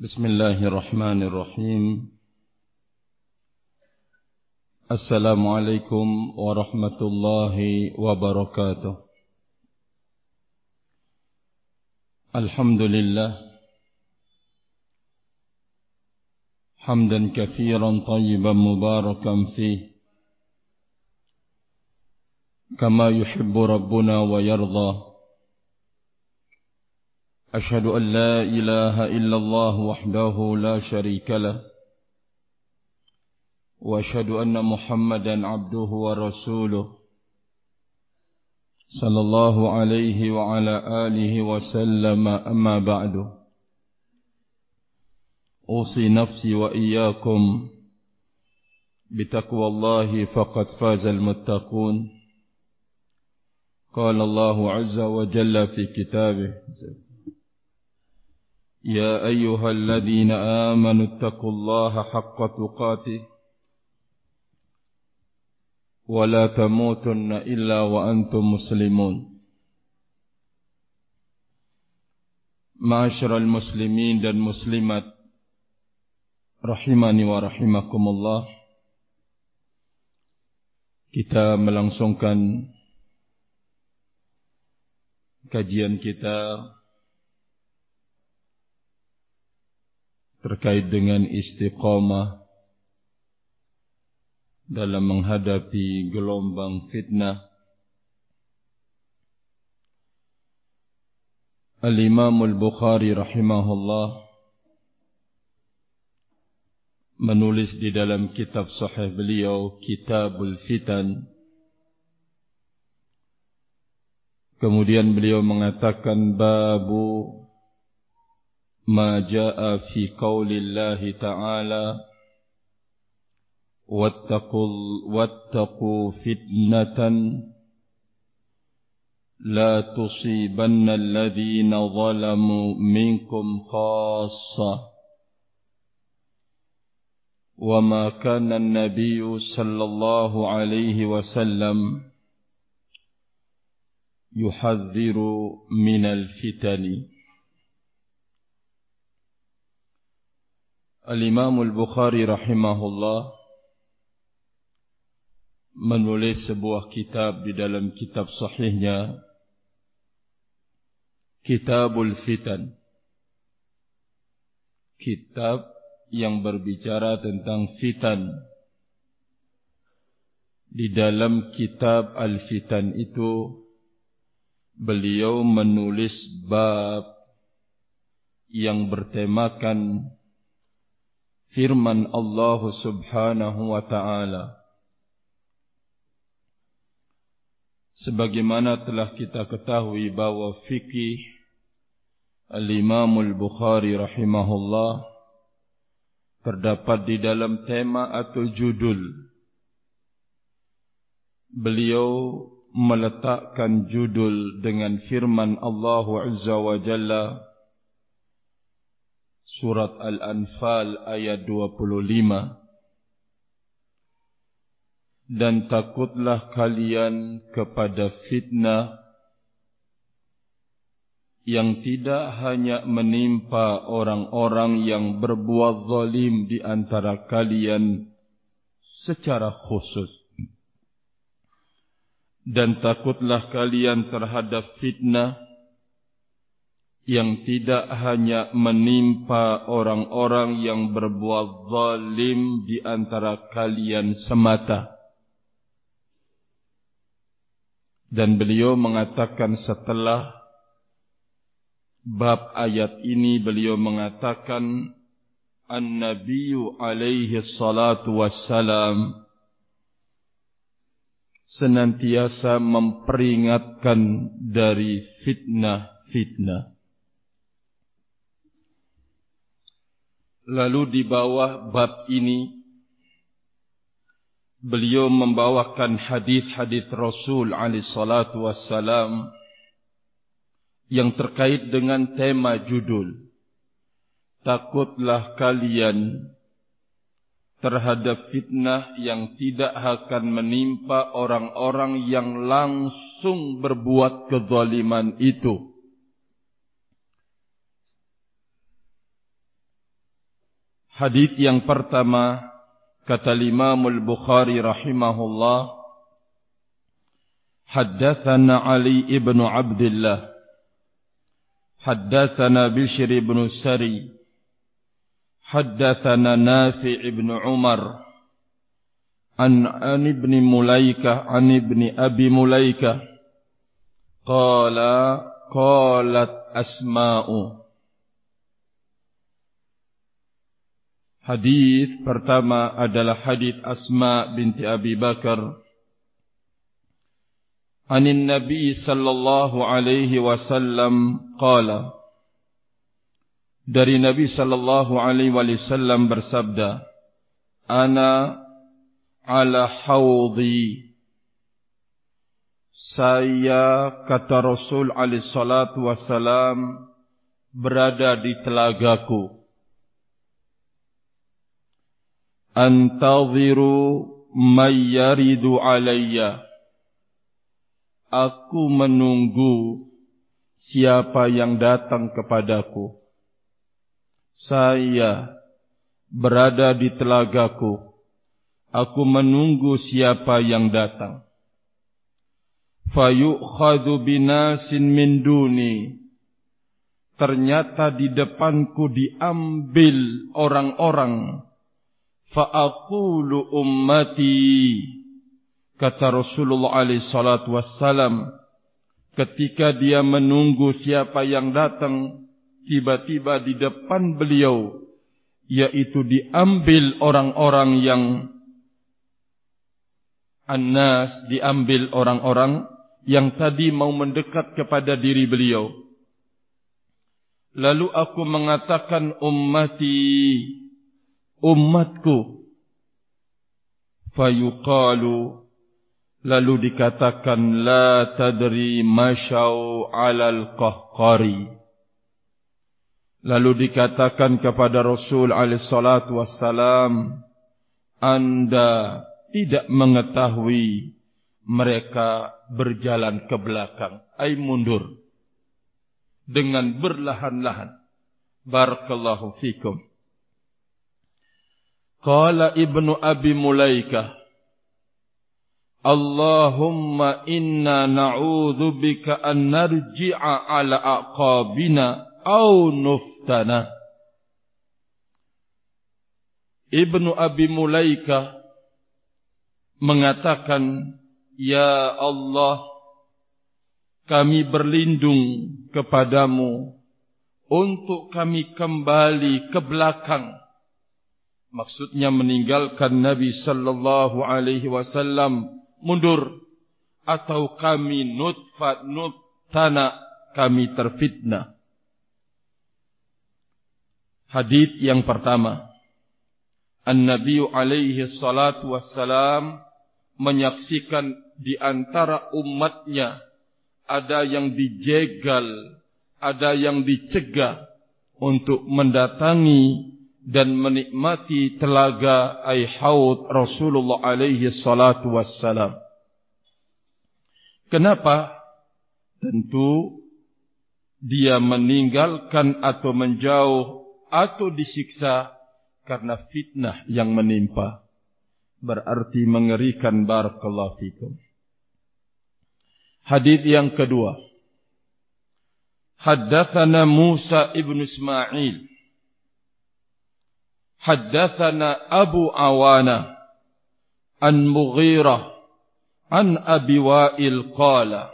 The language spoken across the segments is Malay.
بسم الله الرحمن الرحيم. السلام عليكم ورحمة الله وبركاته. الحمد لله. حمدا كثيرا طيبا مباركا فيه. كما يحب ربنا ويرضى. أشهد أن لا إله إلا الله وحده لا شريك له وأشهد أن محمدا عبده ورسوله صلى الله عليه وعلى آله وسلم. أما بعد أوصي نفسي وإياكم بتقوى الله فقد فاز المتقون. قال الله عز وجل في كتابه يا أيها الذين آمنوا اتقوا الله حق تقاته ولا تموتن إلا وأنتم مسلمون معاشر المسلمين dan muslimat rahimani wa rahimakumullah kita melangsungkan kajian kita terkait dengan istiqamah dalam menghadapi gelombang fitnah. Al-Imam Al-Bukhari rahimahullah menulis di dalam kitab sahih beliau Kitabul Fitan Kemudian beliau mengatakan babu ما جاء في قول الله تعالى واتقوا, واتقوا فتنة لا تصيبن الذين ظلموا منكم خاصة. وما كان النبي صلى الله عليه وسلم يحذر من الفتن. Al-Imam Al-Bukhari rahimahullah menulis sebuah kitab di dalam kitab sahihnya Kitabul Fitan. Kitab yang berbicara tentang fitan. Di dalam kitab Al-Fitan itu Beliau menulis bab yang bertemakan firman Allah Subhanahu wa taala. Sebagaimana telah kita ketahui bahwa fikih Al-Imam Al-Bukhari rahimahullah terdapat di dalam tema atau judul. Beliau meletakkan judul dengan firman Allah Azza wa Jalla Surat Al-Anfal ayat 25 Dan takutlah kalian kepada fitnah Yang tidak hanya menimpa orang-orang yang berbuat zalim di antara kalian secara khusus. Dan takutlah kalian terhadap fitnah yang tidak hanya menimpa orang-orang yang berbuat zalim di antara kalian semata. Dan beliau mengatakan setelah bab ayat ini beliau mengatakan An-Nabiyyu alaihi salatu wassalam senantiasa memperingatkan dari fitnah-fitnah. Lalu di bawah bab ini beliau membawakan hadis-hadis Rasul alaihi salatu wassalam yang terkait dengan tema judul Takutlah kalian terhadap fitnah yang tidak akan menimpa orang-orang yang langsung berbuat kezaliman itu. Hadis yang pertama kata Imam Al-Bukhari rahimahullah Haddatsana Ali ibn Abdullah Haddatsana Bishr ibn Sari Haddatsana Nafi' ibn Umar An An ibn Mulaika An ibn Abi Mulaika Qala Qalat Asma'u Hadis pertama adalah hadis Asma binti Abi Bakar. Anin Nabi sallallahu alaihi wasallam qala Dari Nabi sallallahu alaihi wasallam bersabda Ana ala haudi Saya kata Rasul alaihi salatu wasallam berada di telagaku antaziru mayyaridu alayya. Aku menunggu siapa yang datang kepadaku. Saya berada di telagaku. Aku menunggu siapa yang datang. Fayukhadhu binasin min duni. Ternyata di depanku diambil orang-orang fa'aqulu ummati kata Rasulullah alaihi salatu wassalam ketika dia menunggu siapa yang datang tiba-tiba di depan beliau yaitu diambil orang-orang yang annas diambil orang-orang yang tadi mau mendekat kepada diri beliau. Lalu aku mengatakan ummati umatku. Fayuqalu lalu dikatakan la tadri masyau alal qahqari. Lalu dikatakan kepada Rasul alaihi salatu wassalam anda tidak mengetahui mereka berjalan ke belakang. Ai mundur. Dengan berlahan-lahan. Barakallahu fikum Qala ibnu Abi Mulaika Allahumma inna na'udhu bika an narji'a ala aqabina au nuftana. Ibnu Abi Mulaika mengatakan Ya Allah kami berlindung kepadamu untuk kami kembali ke belakang maksudnya meninggalkan Nabi sallallahu alaihi wasallam. Mundur. Atau kami nutfat nutana kami terfitnah. Hadis yang pertama. An-Nabi alaihi salatu wassalam menyaksikan di antara umatnya ada yang dijegal ada yang dicegah untuk mendatangi dan menikmati telaga ay haud Rasulullah alaihi salatu wassalam. Kenapa? Tentu dia meninggalkan atau menjauh atau disiksa karena fitnah yang menimpa. Berarti mengerikan barakallahu fikum. Hadis yang kedua. Haddatsana Musa ibn Ismail حدثنا أبو عوانة عن مغيرة عن أبي وائل قال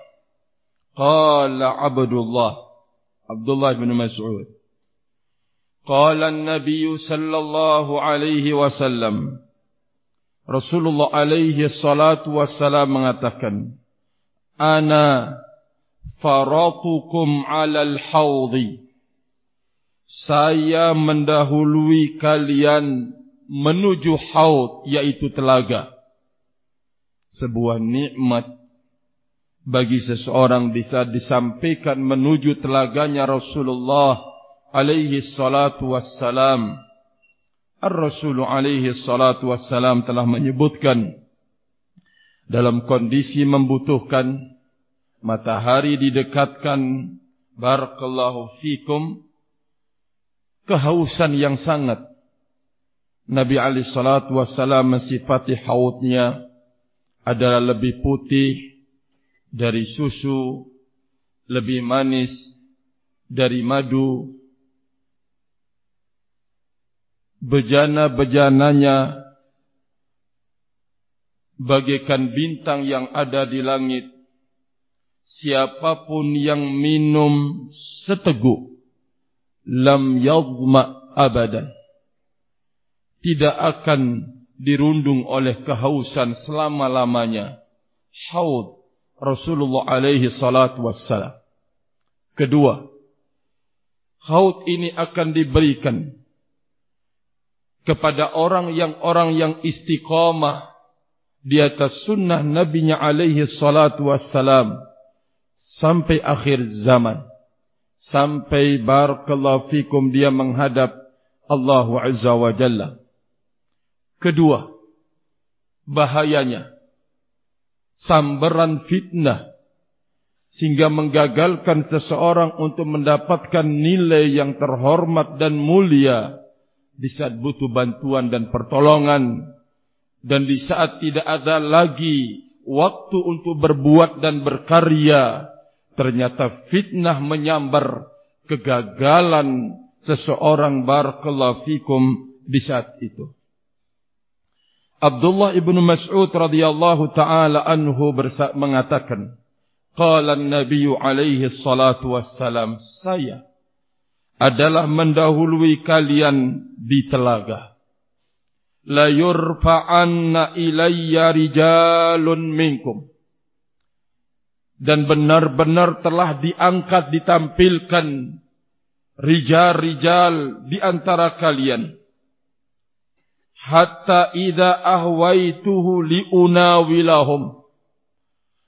قال عبد الله عبد الله بن مسعود قال النبي صلى الله عليه وسلم رسول الله عليه الصلاة والسلام mengatakan أنا فرطكم على الحوضي saya mendahului kalian menuju haud yaitu telaga. Sebuah nikmat bagi seseorang bisa disampaikan menuju telaganya Rasulullah alaihi salatu wassalam. Ar-Rasul alaihi salatu wassalam telah menyebutkan dalam kondisi membutuhkan matahari didekatkan barakallahu fikum kehausan yang sangat Nabi Ali Salatu Wasallam mensifati hautnya adalah lebih putih dari susu, lebih manis dari madu, bejana-bejananya bagaikan bintang yang ada di langit. Siapapun yang minum seteguk, lam yadma abadan. Tidak akan dirundung oleh kehausan selama-lamanya. Haud Rasulullah alaihi salatu wassalam. Kedua, haud ini akan diberikan kepada orang yang orang yang istiqamah di atas sunnah Nabi Nya alaihi salatu wassalam sampai akhir zaman sampai barakallahu fikum dia menghadap Allah azza wa jalla. Kedua bahayanya. Sambaran fitnah. Sehingga menggagalkan seseorang untuk mendapatkan nilai yang terhormat dan mulia di saat butuh bantuan dan pertolongan. Dan di saat tidak ada lagi waktu untuk berbuat dan berkarya ternyata fitnah menyambar kegagalan seseorang barakallahu fikum di saat itu. Abdullah ibn Mas'ud radhiyallahu taala anhu mengatakan qala an-nabiy alaihi salatu wassalam saya adalah mendahului kalian di telaga. La yurfa'anna ilayya rijalun minkum dan benar-benar telah diangkat ditampilkan rijal-rijal di antara kalian hatta idza ahwaituhu liunawilahum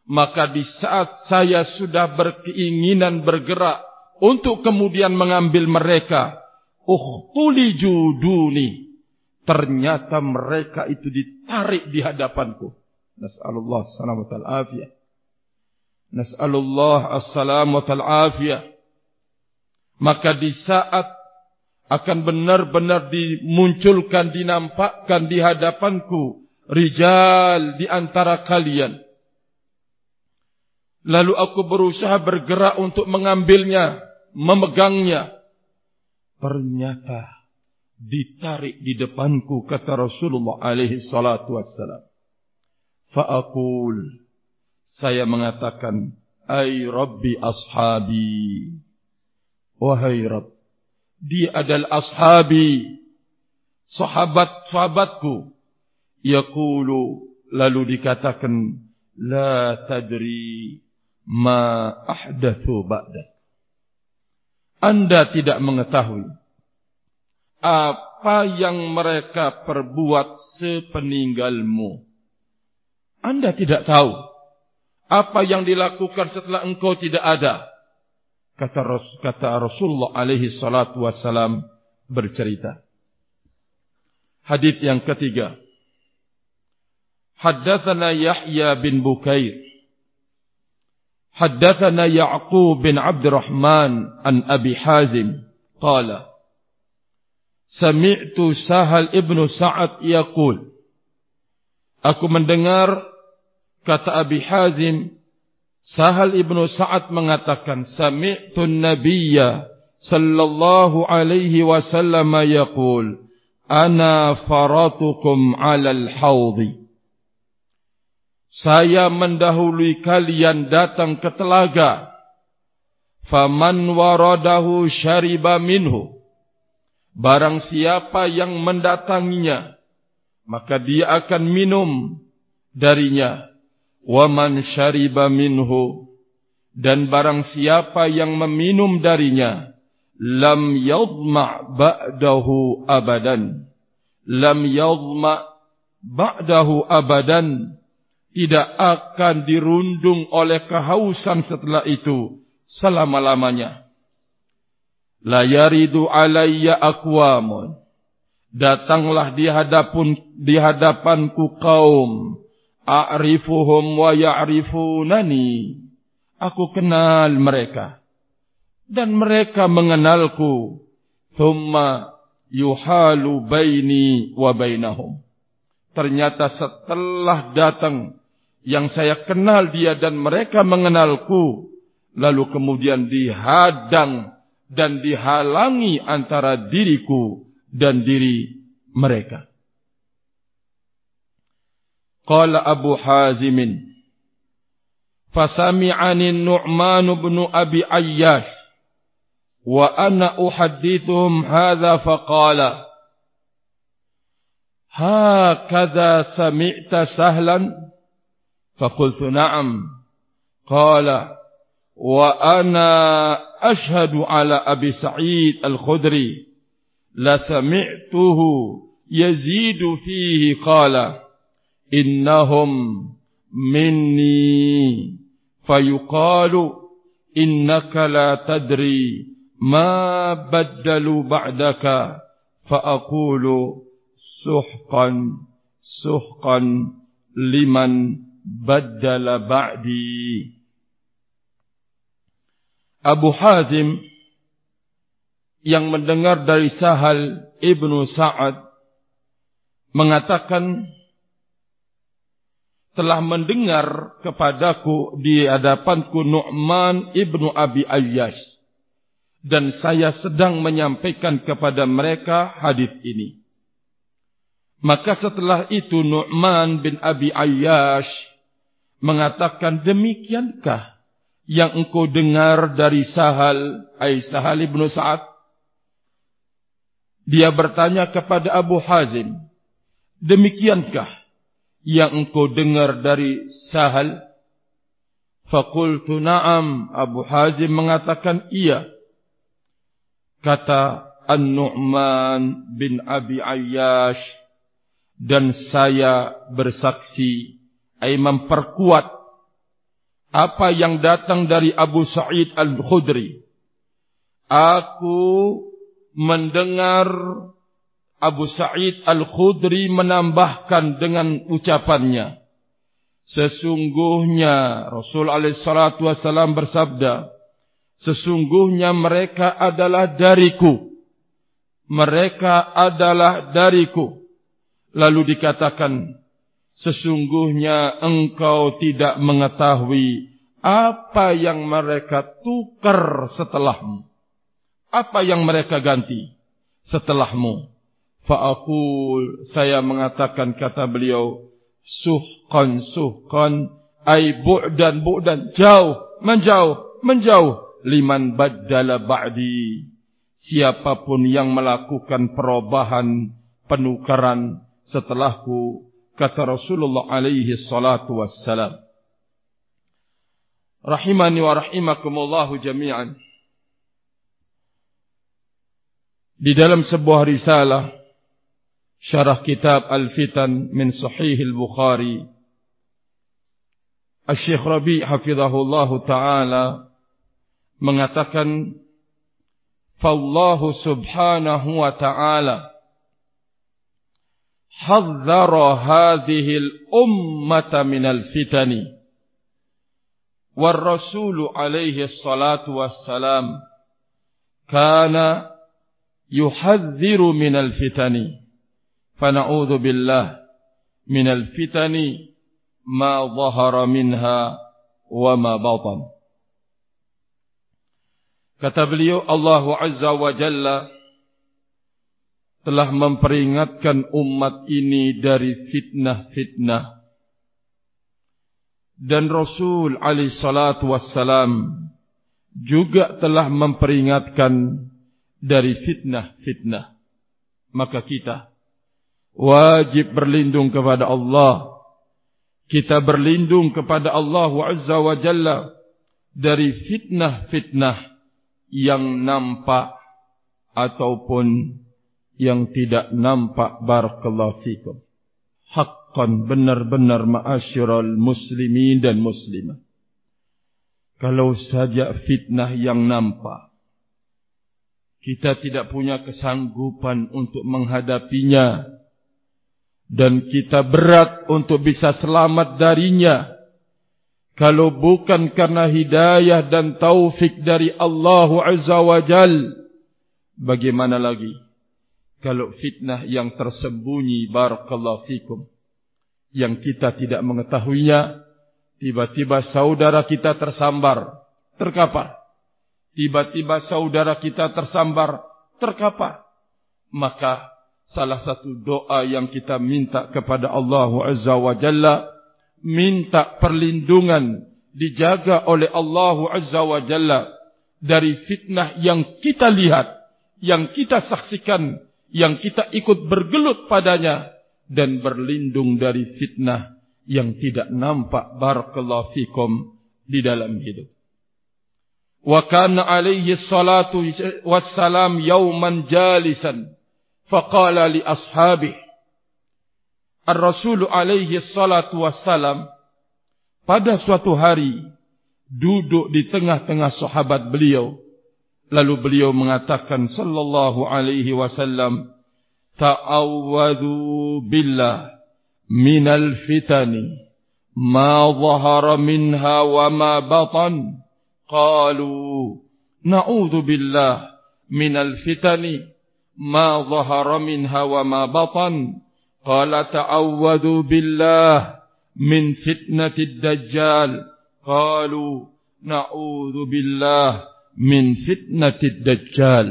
maka di saat saya sudah berkeinginan bergerak untuk kemudian mengambil mereka uhtuli juduni ternyata mereka itu ditarik di hadapanku. Nas'alullah salamat al-afiyah. Nas'alullah as-salamat al-afiyah. Maka di saat akan benar-benar dimunculkan, dinampakkan di hadapanku rijal di antara kalian. Lalu aku berusaha bergerak untuk mengambilnya, memegangnya. Ternyata ditarik di depanku kata Rasulullah alaihi salatu wassalam. Fa'akul. Saya mengatakan. Ay Rabbi ashabi. Wahai Rabb. Dia adalah ashabi. Sahabat-sahabatku. Yaqulu. Lalu dikatakan. La tadri. Ma ahdathu ba'dak. Anda tidak mengetahui apa yang mereka perbuat sepeninggalmu. Anda tidak tahu apa yang dilakukan setelah engkau tidak ada. Kata, kata Rasulullah alaihi salatu wassalam bercerita. Hadith yang ketiga. Haddathana Yahya bin Bukair. Haddathana Ya'qub bin Abdurrahman an Abi Hazim. Qala. Sami'tu Sahal ibnu Sa'ad yaqul Aku mendengar kata Abi Hazim Sahal ibnu Sa'ad mengatakan Sami'tu Nabiyya sallallahu alaihi wasallam yaqul Ana faratukum 'alal hawdi Saya mendahului kalian datang ke telaga. Faman waradahu syariba minhu. Barang siapa yang mendatanginya, maka dia akan minum darinya. Wa man syariba minhu. Dan barang siapa yang meminum darinya, lam yadma' ba'dahu abadan. Lam yadma' ba'dahu abadan. Tidak akan dirundung oleh kehausan setelah itu selama-lamanya la yaridu alayya aqwamun datanglah di hadapun di hadapanku kaum a'rifuhum wa ya'rifunani aku kenal mereka dan mereka mengenalku thumma yuhalu baini wa bainahum. Ternyata setelah datang yang saya kenal dia dan mereka mengenalku, lalu kemudian dihadang dan dihalangi antara diriku dan diri mereka. قال أبو حازم فسمعني النعمان بن أبي عياش وأنا أحدثهم هذا فقال هكذا سمعت سهلا؟ فقلت نعم. قال وأنا أشهد على أبي سعيد الخدري لسمعته يزيد فيه قال innahum minni. Fayuqalu innaka la tadri ma badalu ba'daka. Fa aqulu suhqan suhqan liman badala ba'di. Abu Hazim yang mendengar dari Sahal Ibnu Sa'ad mengatakan telah mendengar kepadaku di hadapanku Nu'man Ibnu Abi Ayyash. Dan saya sedang menyampaikan kepada mereka hadis ini. Maka setelah itu Nu'man bin Abi Ayyash mengatakan demikiankah yang engkau dengar dari Sahal? Ay Sahal ibnu Sa'ad. Dia bertanya kepada Abu Hazim demikiankah yang engkau dengar dari Sahal? Faqultu na'am. Abu Hazim mengatakan iya. Kata An-Nu'man bin Abi Ayyash dan saya bersaksi ay memperkuat apa yang datang dari Abu Sa'id Al-Khudri. Aku mendengar Abu Sa'id Al-Khudri menambahkan dengan ucapannya. Sesungguhnya Rasul alaihissalatu wassalam bersabda, Sesungguhnya mereka adalah dariku. Mereka adalah dariku. Lalu dikatakan, Sesungguhnya engkau tidak mengetahui apa yang mereka tukar setelahmu. Apa yang mereka ganti setelahmu. Fa'akul saya mengatakan kata beliau. Suhkan suhkan. Ay bu'dan bu'dan. Jauh. Menjauh. Menjauh. Liman baddala ba'di. Siapapun yang melakukan perubahan penukaran setelahku kata Rasulullah alaihi salatu wassalam. Rahimani wa rahimakumullah jami'an. Di dalam sebuah risalah syarah kitab Al-Fitan min Sahih Al-Bukhari Al-Syekh Rabi hafizahullah taala mengatakan subhanahu wa ta'ala حذر هذه الأمة من الفتن والرسول عليه الصلاة والسلام كان يحذر من الفتن فنعوذ بالله من الفتن ما ظهر منها وما بطن كتب لي الله عز وجل telah memperingatkan umat ini dari fitnah-fitnah. Dan Rasul alaihi salatu wassalam juga telah memperingatkan dari fitnah-fitnah. Maka kita wajib berlindung kepada Allah. Kita berlindung kepada Allah Azza wa Jalla dari fitnah-fitnah yang nampak ataupun yang tidak nampak barakallahu fikum. Haqqan benar-benar ma'asyiral muslimin dan muslimah. Kalau saja fitnah yang nampak. Kita tidak punya kesanggupan untuk menghadapinya. Dan kita berat untuk bisa selamat darinya. Kalau bukan karena hidayah dan taufik dari Allah Azza wa Jal. Bagaimana lagi? kalau fitnah yang tersembunyi barakallahu fikum yang kita tidak mengetahuinya tiba-tiba saudara kita tersambar terkapar tiba-tiba saudara kita tersambar terkapar maka salah satu doa yang kita minta kepada Allah Azza wa Jalla minta perlindungan dijaga oleh Allah Azza wa Jalla dari fitnah yang kita lihat yang kita saksikan yang kita ikut bergelut padanya dan berlindung dari fitnah yang tidak nampak. Barakallahu fikum di dalam hidup. Wa kana alaihi salatu wassalam yawman jalisan faqala li ashabi Ar-Rasul alaihi salatu wassalam pada suatu hari duduk di tengah-tengah sahabat beliau. Lalu beliau mengatakan sallallahu alaihi wasallam ta'awwadhu billah minal fitani ma dhahara minha wa ma batan. Qalu na'udzu billah minal fitani ما ظهر منها وما بطن قال تعوذوا بالله من فتنة الدجال قالوا نعوذ بالله من فتنة الدجال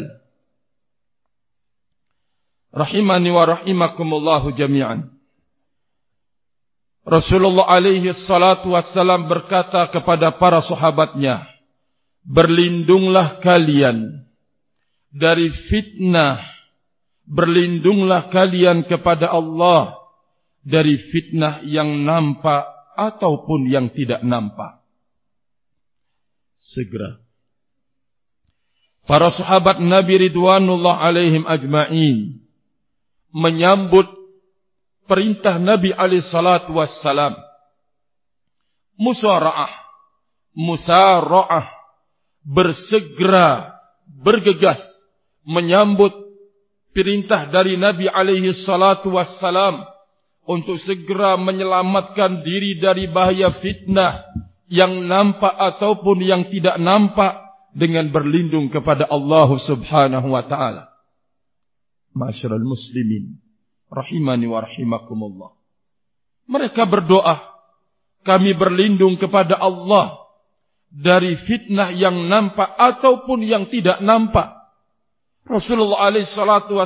رحمني ورحمكم الله جميعا Rasulullah alaihi salatu wassalam berkata kepada para sahabatnya Berlindunglah kalian dari fitnah berlindunglah kalian kepada Allah dari fitnah yang nampak ataupun yang tidak nampak. Segera. Para sahabat Nabi Ridwanullah alaihim ajma'in menyambut perintah Nabi alaihi salatu wassalam. Musara'ah. Musara'ah. Bersegera. Bergegas. Menyambut perintah dari Nabi alaihi salatu wassalam untuk segera menyelamatkan diri dari bahaya fitnah yang nampak ataupun yang tidak nampak dengan berlindung kepada Allah Subhanahu wa taala. Masyarul muslimin rahimani wa rahimakumullah. Mereka berdoa kami berlindung kepada Allah dari fitnah yang nampak ataupun yang tidak nampak. Rasulullah alaihi salatu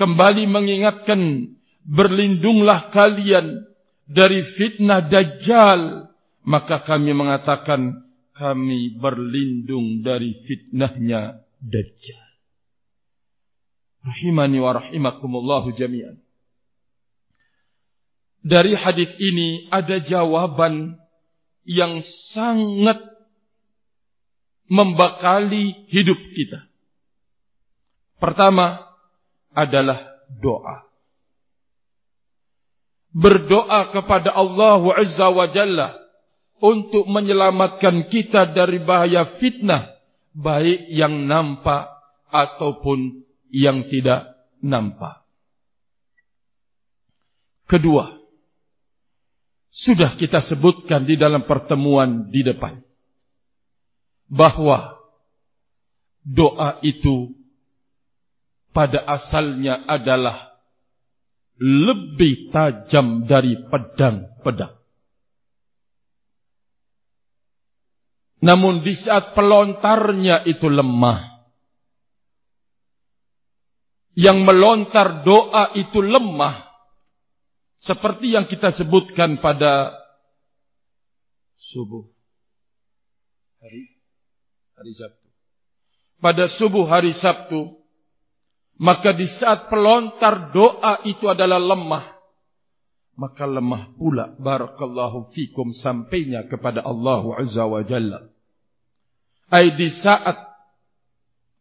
kembali mengingatkan berlindunglah kalian dari fitnah dajjal. Maka kami mengatakan kami berlindung dari fitnahnya dajjal. Rahimani wa rahimakumullah jami'an. Dari hadis ini ada jawaban yang sangat membakali hidup kita Pertama adalah doa. Berdoa kepada Allah Azza wa Jalla untuk menyelamatkan kita dari bahaya fitnah baik yang nampak ataupun yang tidak nampak. Kedua, sudah kita sebutkan di dalam pertemuan di depan bahwa doa itu pada asalnya adalah lebih tajam dari pedang-pedang. Namun di saat pelontarnya itu lemah. Yang melontar doa itu lemah. Seperti yang kita sebutkan pada subuh. Hari, hari Sabtu. Pada subuh hari Sabtu. Maka di saat pelontar doa itu adalah lemah. Maka lemah pula barakallahu fikum sampainya kepada Allah Azza wa Jalla. Ay di saat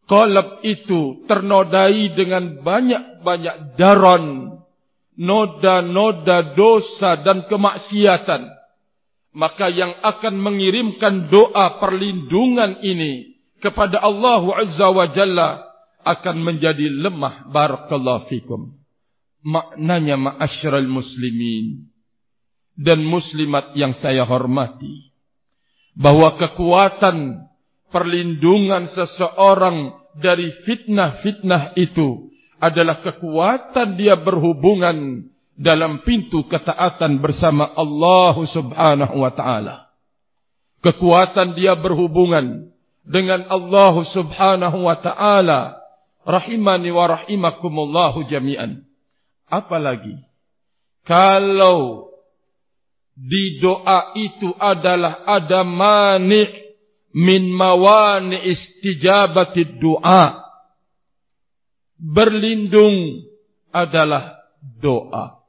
kolab itu ternodai dengan banyak-banyak daron. Noda-noda dosa dan kemaksiatan. Maka yang akan mengirimkan doa perlindungan ini kepada Allah Azza wa Jalla akan menjadi lemah barakallahu fikum maknanya ma'asyiral muslimin dan muslimat yang saya hormati bahwa kekuatan perlindungan seseorang dari fitnah-fitnah itu adalah kekuatan dia berhubungan dalam pintu ketaatan bersama Allah Subhanahu wa taala. Kekuatan dia berhubungan dengan Allah Subhanahu wa taala. Rahimani wa rahimakumullah jami'an. Apalagi kalau di doa itu adalah ada mani min mawani istijabati doa berlindung adalah doa.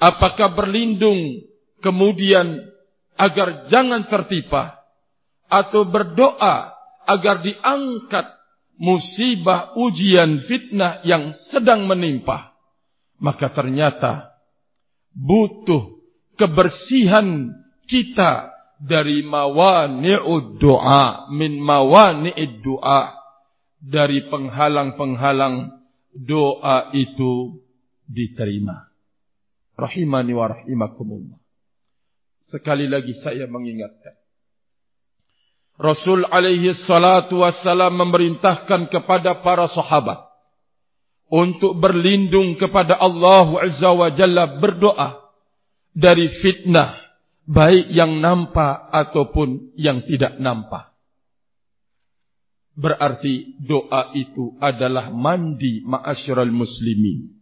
Apakah berlindung kemudian agar jangan tertipa atau berdoa agar diangkat musibah ujian fitnah yang sedang menimpa maka ternyata butuh kebersihan kita dari mawani'ud doa min mawani'id doa dari penghalang-penghalang doa itu diterima. Rahimani wa rahimakumullah. Sekali lagi saya mengingatkan. Rasul alaihi salatu wassalam memerintahkan kepada para sahabat untuk berlindung kepada Allah azza wa jalla berdoa dari fitnah baik yang nampak ataupun yang tidak nampak. Berarti doa itu adalah mandi ma'asyiral muslimin.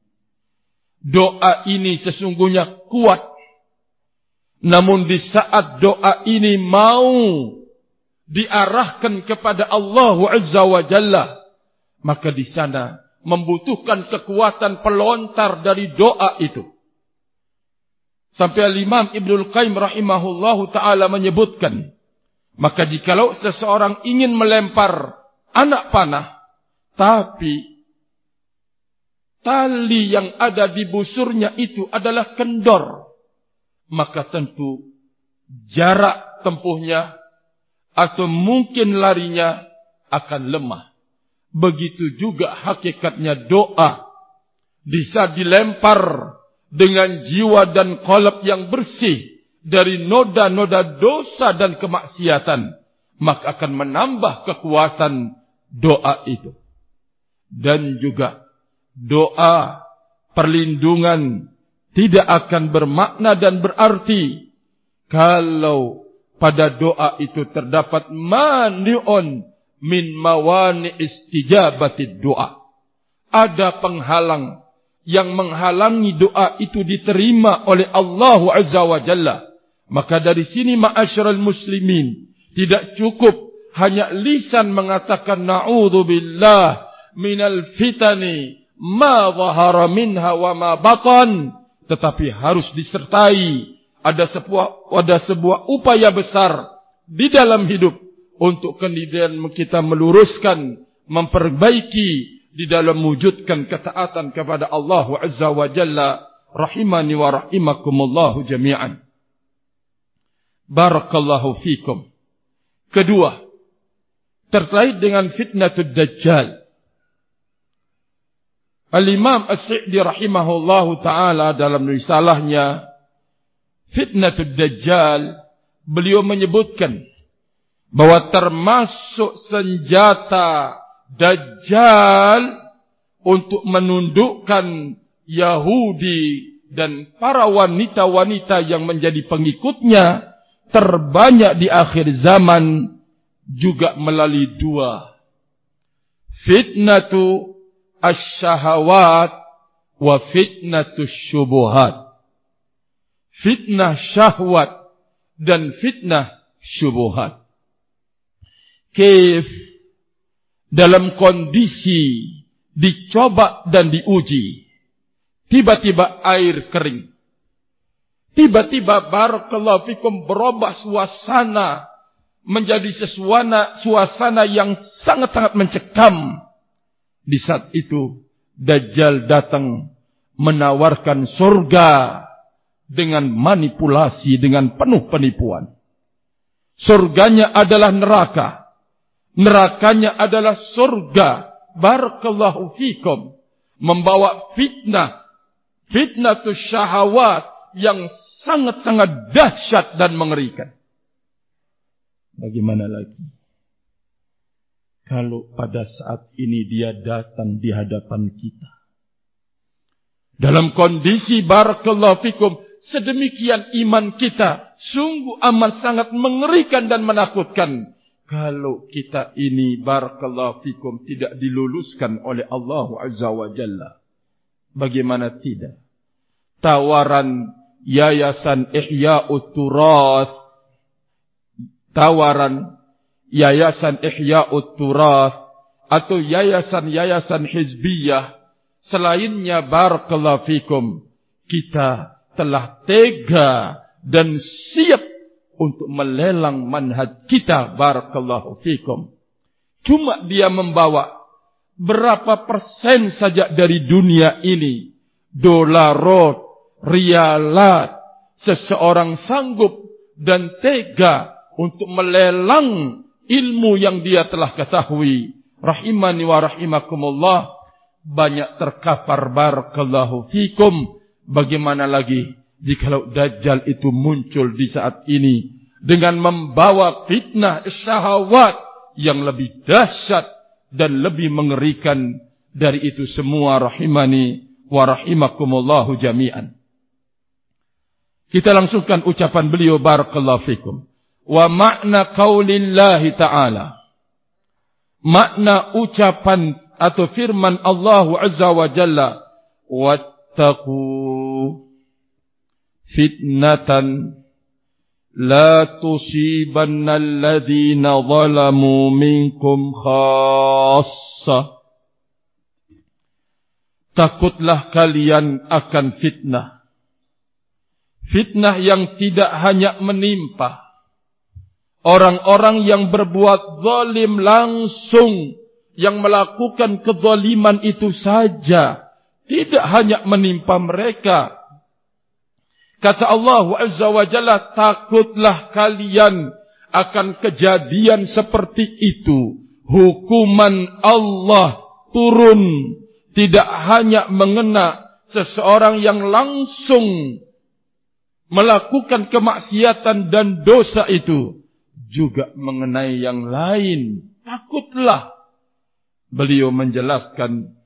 Doa ini sesungguhnya kuat. Namun di saat doa ini mau diarahkan kepada Allah Azza wa Jalla. Maka di sana membutuhkan kekuatan pelontar dari doa itu. Sampai Al-Imam Ibn Al-Qaim rahimahullahu ta'ala menyebutkan. Maka jikalau seseorang ingin melempar anak panah, tapi tali yang ada di busurnya itu adalah kendor, maka tentu jarak tempuhnya atau mungkin larinya akan lemah. Begitu juga hakikatnya doa bisa dilempar dengan jiwa dan kolab yang bersih dari noda-noda dosa dan kemaksiatan maka akan menambah kekuatan doa itu. Dan juga doa perlindungan tidak akan bermakna dan berarti kalau pada doa itu terdapat mani'un min mawani istijabati doa. Ada penghalang yang menghalangi doa itu diterima oleh Allah Azza wa Jalla. Maka dari sini ma'asyiral muslimin tidak cukup hanya lisan mengatakan na'udzubillah minal fitani ma zahara minha wa ma batan tetapi harus disertai ada sebuah ada sebuah upaya besar di dalam hidup untuk kemudian kita meluruskan memperbaiki di dalam wujudkan ketaatan kepada Allah Azza wa Jalla. Rahimani wa rahimakumullah jami'an. Barakallahu fikum. Kedua terkait dengan fitnatul dajjal. Al-Imam As-Sa'di rahimahullahu taala dalam risalahnya Fitnatul Dajjal beliau menyebutkan bahwa termasuk senjata Dajjal untuk menundukkan Yahudi dan para wanita-wanita yang menjadi pengikutnya terbanyak di akhir zaman juga melalui dua. Fitnatu asyahawat wa fitnatu syubuhat fitnah syahwat dan fitnah syubuhat. Kif dalam kondisi dicoba dan diuji. Tiba-tiba air kering. Tiba-tiba barakallahu fikum berubah suasana menjadi sesuana suasana yang sangat-sangat mencekam. Di saat itu Dajjal datang menawarkan surga dengan manipulasi dengan penuh penipuan. Surganya adalah neraka. Nerakanya adalah surga. Barakallahu fikum. Membawa fitnah. Fitnah tu syahawat yang sangat-sangat dahsyat dan mengerikan. Bagaimana lagi? kalau pada saat ini dia datang di hadapan kita. Dalam kondisi barakallahu fikum, sedemikian iman kita, sungguh amat sangat mengerikan dan menakutkan. Kalau kita ini barakallahu fikum tidak diluluskan oleh Allah Azza wa Jalla. Bagaimana tidak? Tawaran Yayasan Ihya'ut Turath. Tawaran Yayasan Ihya'ut Turath. Atau yayasan-yayasan hizbiyah. Selainnya barakallahu fikum. Kita telah tega dan siap untuk melelang manhaj kita barakallahu fikum. Cuma dia membawa berapa persen saja dari dunia ini. Dolarot, rialat. Seseorang sanggup dan tega untuk melelang ilmu yang dia telah ketahui. Rahimani wa rahimakumullah. Banyak terkapar barakallahu fikum. Bagaimana lagi jikalau Dajjal itu muncul di saat ini dengan membawa fitnah syahwat yang lebih dahsyat dan lebih mengerikan dari itu semua rahimani wa rahimakumullahu jami'an. Kita langsungkan ucapan beliau barakallahu fikum. Wa makna qaulillahi ta'ala. Makna ucapan atau firman Allah Azza wa Jalla. Wattaqu fitnatan la tusibanna alladhina zalamu minkum khassa takutlah kalian akan fitnah. Fitnah yang tidak hanya menimpa orang-orang yang berbuat zalim langsung yang melakukan kezaliman itu saja tidak hanya menimpa mereka Kata Allah Azza wa Jalla, takutlah kalian akan kejadian seperti itu. Hukuman Allah turun. Tidak hanya mengena seseorang yang langsung melakukan kemaksiatan dan dosa itu. Juga mengenai yang lain. Takutlah. Beliau menjelaskan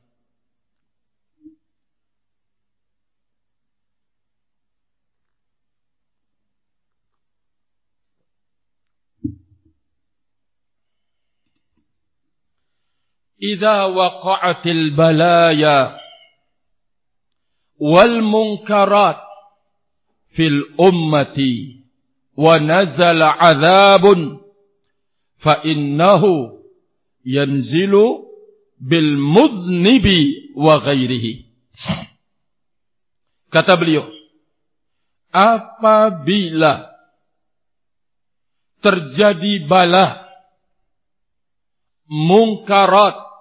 إذا وقعت البلايا والمنكرات في الأمة ونزل عذاب فإنه ينزل بالمذنب وغيره. kata beliau apabila terjadi bala mungkarat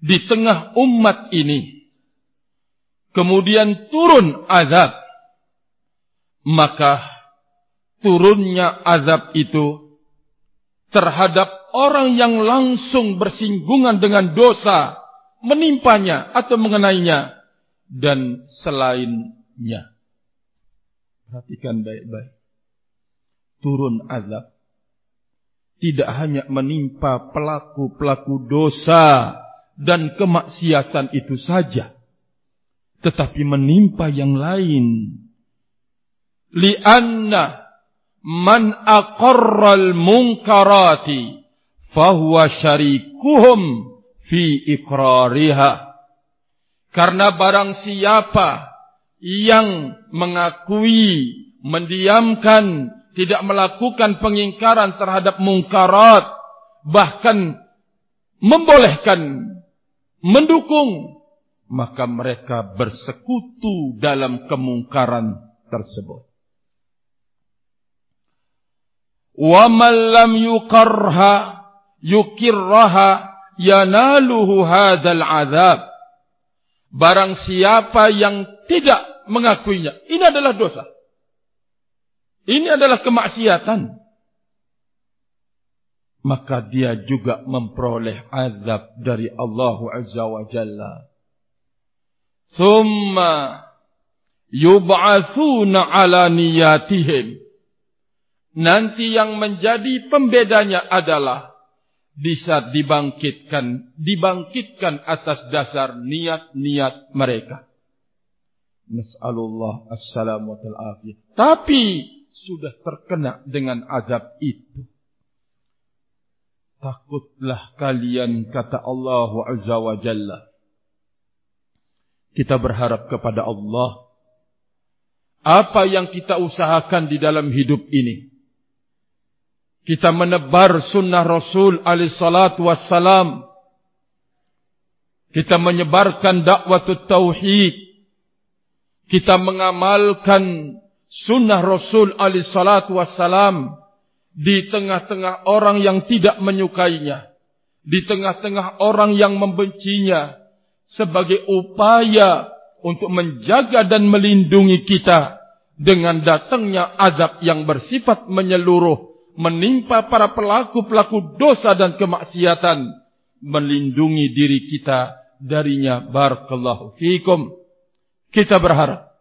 di tengah umat ini. Kemudian turun azab. Maka turunnya azab itu terhadap orang yang langsung bersinggungan dengan dosa menimpanya atau mengenainya dan selainnya. Perhatikan baik-baik. Turun azab. Tidak hanya menimpa pelaku-pelaku dosa dan kemaksiatan itu saja. Tetapi menimpa yang lain. Lianna man aqarral munkarati fahuwa syarikuhum fi iqrariha. Karena barang siapa yang mengakui mendiamkan tidak melakukan pengingkaran terhadap mungkarat bahkan membolehkan mendukung maka mereka bersekutu dalam kemungkaran tersebut. Wa man lam yuqarha yukirraha yanaluhu hadzal azab barang siapa yang tidak mengakuinya ini adalah dosa. Ini adalah kemaksiatan maka dia juga memperoleh azab dari Allah Azza wa Jalla. Thumma yub'athuna ala niyatihim. Nanti yang menjadi pembedanya adalah bisa dibangkitkan, dibangkitkan atas dasar niat-niat mereka. Nas'alullah assalamu alaikum. Tapi sudah terkena dengan azab itu. Takutlah kalian kata Allah Azza wa Jalla. Kita berharap kepada Allah. Apa yang kita usahakan di dalam hidup ini. Kita menebar sunnah Rasul alaihi salatu wassalam. Kita menyebarkan dakwah tauhid. Kita mengamalkan sunnah Rasul alaihi salatu wassalam di tengah-tengah orang yang tidak menyukainya, di tengah-tengah orang yang membencinya, sebagai upaya untuk menjaga dan melindungi kita dengan datangnya azab yang bersifat menyeluruh, menimpa para pelaku-pelaku dosa dan kemaksiatan, melindungi diri kita darinya. Barakallahu fikum. Kita berharap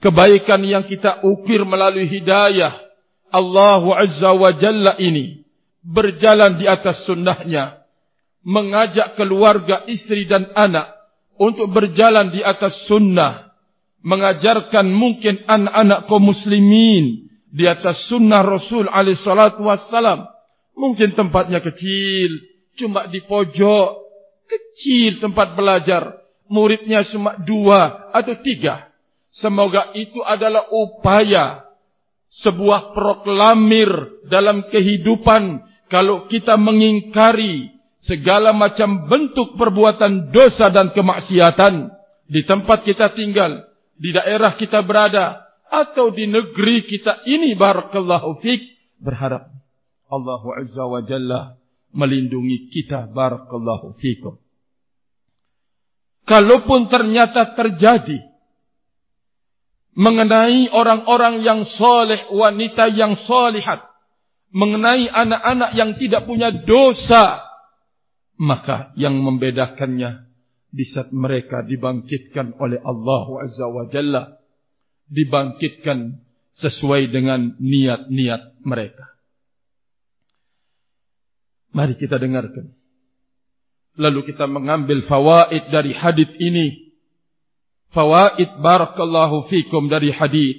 kebaikan yang kita ukir melalui hidayah, Allah Azza wa Jalla ini berjalan di atas sunnahnya, mengajak keluarga, istri dan anak untuk berjalan di atas sunnah, mengajarkan mungkin anak-anak kaum muslimin di atas sunnah Rasul alaihi salatu wassalam. Mungkin tempatnya kecil, cuma di pojok, kecil tempat belajar, muridnya cuma dua atau tiga. Semoga itu adalah upaya sebuah proklamir dalam kehidupan kalau kita mengingkari segala macam bentuk perbuatan dosa dan kemaksiatan di tempat kita tinggal, di daerah kita berada atau di negeri kita ini barakallahu fik berharap Allah Azza wa Jalla melindungi kita barakallahu fikum. Kalaupun ternyata terjadi mengenai orang-orang yang soleh, wanita yang solihat, mengenai anak-anak yang tidak punya dosa, maka yang membedakannya di saat mereka dibangkitkan oleh Allah Azza wa Jalla, dibangkitkan sesuai dengan niat-niat mereka. Mari kita dengarkan. Lalu kita mengambil fawaid dari hadis ini fawaid barakallahu fikum dari hadis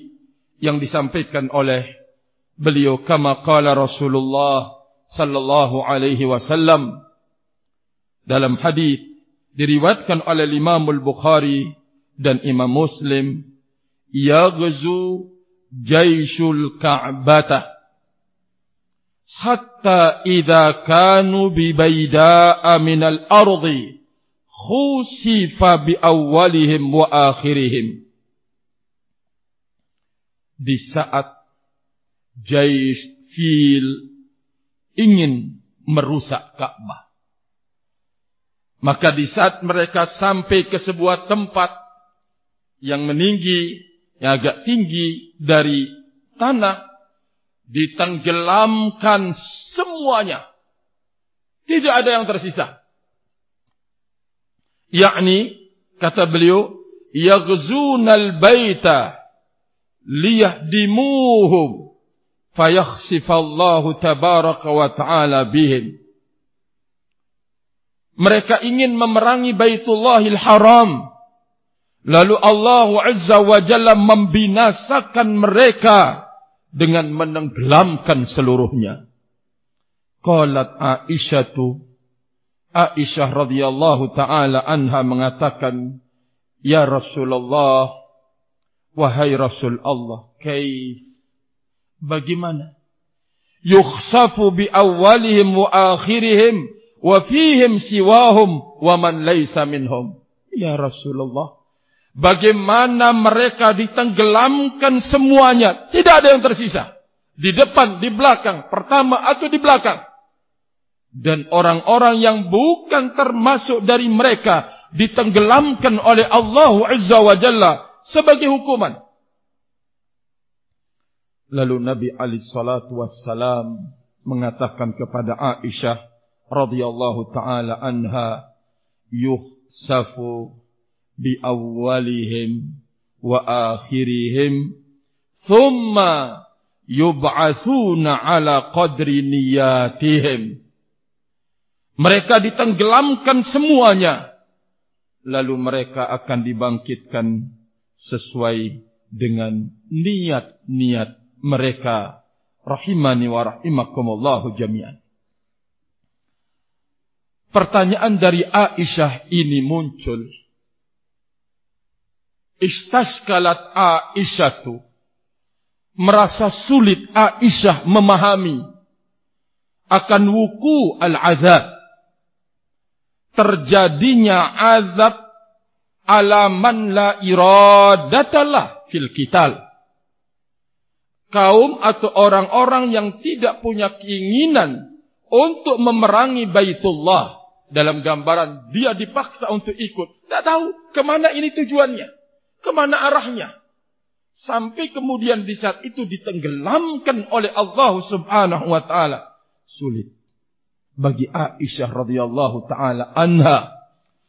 yang disampaikan oleh beliau kama qala Rasulullah sallallahu alaihi wasallam. Dalam hadis diriwayatkan oleh Imam Al-Bukhari dan Imam Muslim yaghzu jaishul ka'bata hatta idza kanu bi min al-ardi khusifa bi awalihim wa akhirihim. Di saat jais fil ingin merusak Ka'bah maka di saat mereka sampai ke sebuah tempat yang meninggi yang agak tinggi dari tanah ditenggelamkan semuanya. Tidak ada yang tersisa yakni kata beliau yaghzunal baita liyahdimuhum fayakhsifallahu tabaraka wa ta'ala bihim. Mereka ingin memerangi Baitullahil Haram. Lalu Allah Azza wa Jalla membinasakan mereka dengan menenggelamkan seluruhnya. Qalat aisyatu Aisyah radhiyallahu taala anha mengatakan, "Ya Rasulullah, wahai Rasul Allah, kaif bagaimana? Yukhsafu bi awwalihim wa akhirihim wa fihim siwahum wa man laysa minhum." Ya Rasulullah, bagaimana mereka ditenggelamkan semuanya, tidak ada yang tersisa. Di depan, di belakang, pertama atau di belakang dan orang-orang yang bukan termasuk dari mereka ditenggelamkan oleh Allah Azza wa Jalla sebagai hukuman. Lalu Nabi Ali Salatu Wassalam mengatakan kepada Aisyah radhiyallahu taala anha yuhsafu bi awwalihim wa akhirihim thumma yub'athuna ala qadri niyatihim Mereka ditenggelamkan semuanya. Lalu mereka akan dibangkitkan sesuai dengan niat-niat mereka. Rahimani wa rahimakumullahu jami'an. Pertanyaan dari Aisyah ini muncul. Istaskalat Aisyah itu merasa sulit Aisyah memahami akan wuku al-azab. Terjadinya azab ala man la iradatalah fil kital. Kaum atau orang-orang yang tidak punya keinginan untuk memerangi Baitullah dalam gambaran dia dipaksa untuk ikut. Tak tahu kemana ini tujuannya. Kemana arahnya. Sampai kemudian di saat itu ditenggelamkan oleh Allah subhanahu wa ta'ala. Sulit. Bagi Aisyah radhiyallahu ta'ala anha.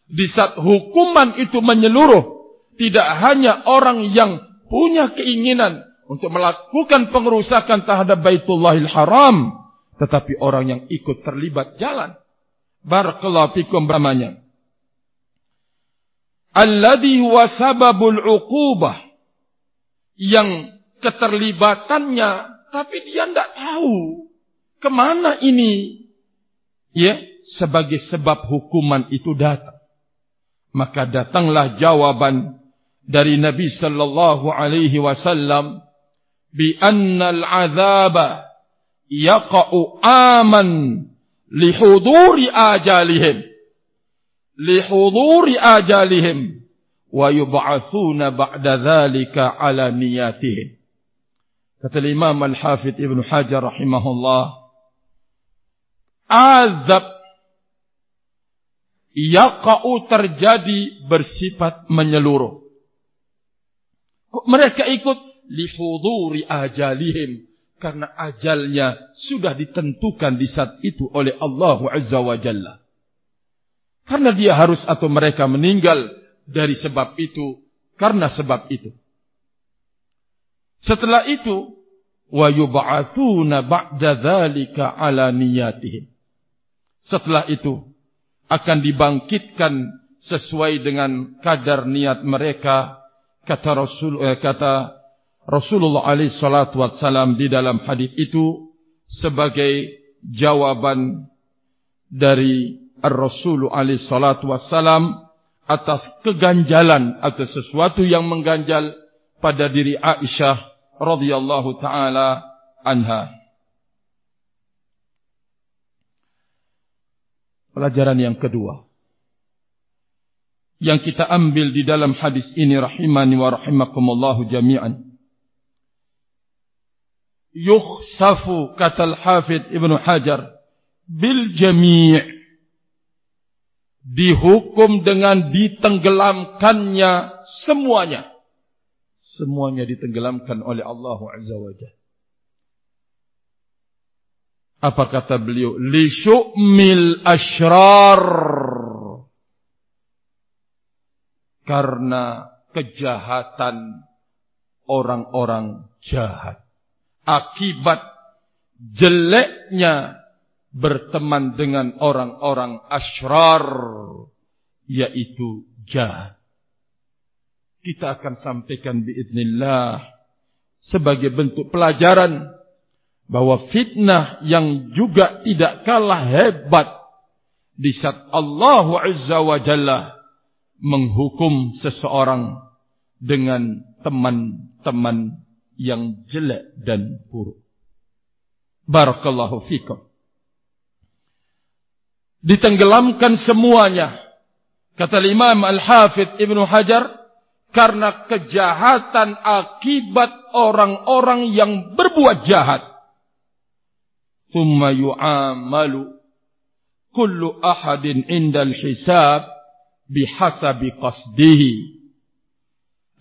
Di saat hukuman itu menyeluruh. Tidak hanya orang yang punya keinginan untuk melakukan pengerusakan terhadap Baitullahil Haram. Tetapi orang yang ikut terlibat jalan. Barakallahu fikum bramanya. Alladhi huwa sababul uqubah. Yang keterlibatannya. Tapi dia tidak tahu. Kemana ini? Ya, sebagai sebab hukuman itu datang. Maka datanglah jawaban dari Nabi sallallahu alaihi wasallam bi anna al-'adzaba yaqa'u aman lihuduri ajalihim. Lihuduri ajalihim. Wa yub'atsuna ba'da dhalika ala niyatihim. Kata Imam Al-Hafidh Ibn Hajar rahimahullah azab yaqa'u terjadi bersifat menyeluruh mereka ikut lihuduri ajalihim karena ajalnya sudah ditentukan di saat itu oleh Allah Azza wa Jalla. Karena dia harus atau mereka meninggal dari sebab itu, karena sebab itu. Setelah itu, wa yub'atsuna ba'da dzalika ala niyatihim. Setelah itu akan dibangkitkan sesuai dengan kadar niat mereka kata Rasul eh, kata Rasulullah alaihi salatu di dalam hadis itu sebagai jawaban dari Rasul alaihi salatu atas keganjalan atau sesuatu yang mengganjal pada diri Aisyah radhiyallahu taala anha. Pelajaran yang kedua. Yang kita ambil di dalam hadis ini rahimani wa rahimakumullahu jami'an. Yukhsafu kata al-hafidh Ibn Hajar bil jami' dihukum dengan ditenggelamkannya semuanya. Semuanya ditenggelamkan oleh Allah Azza wa Jalla apa kata beliau? Li syu'mil ashrar. Karena kejahatan orang-orang jahat. Akibat jeleknya berteman dengan orang-orang asyrar yaitu jahat. Kita akan sampaikan biiznillah sebagai bentuk pelajaran bahwa fitnah yang juga tidak kalah hebat di saat Allah Azza wa Jalla menghukum seseorang dengan teman-teman yang jelek dan buruk. Barakallahu fikum. Ditenggelamkan semuanya. Kata Imam Al-Hafidh Ibn Hajar. Karena kejahatan akibat orang-orang yang berbuat jahat. Thumma yu'amalu. Kullu ahadin indal hisab. Bihasabi qasdihi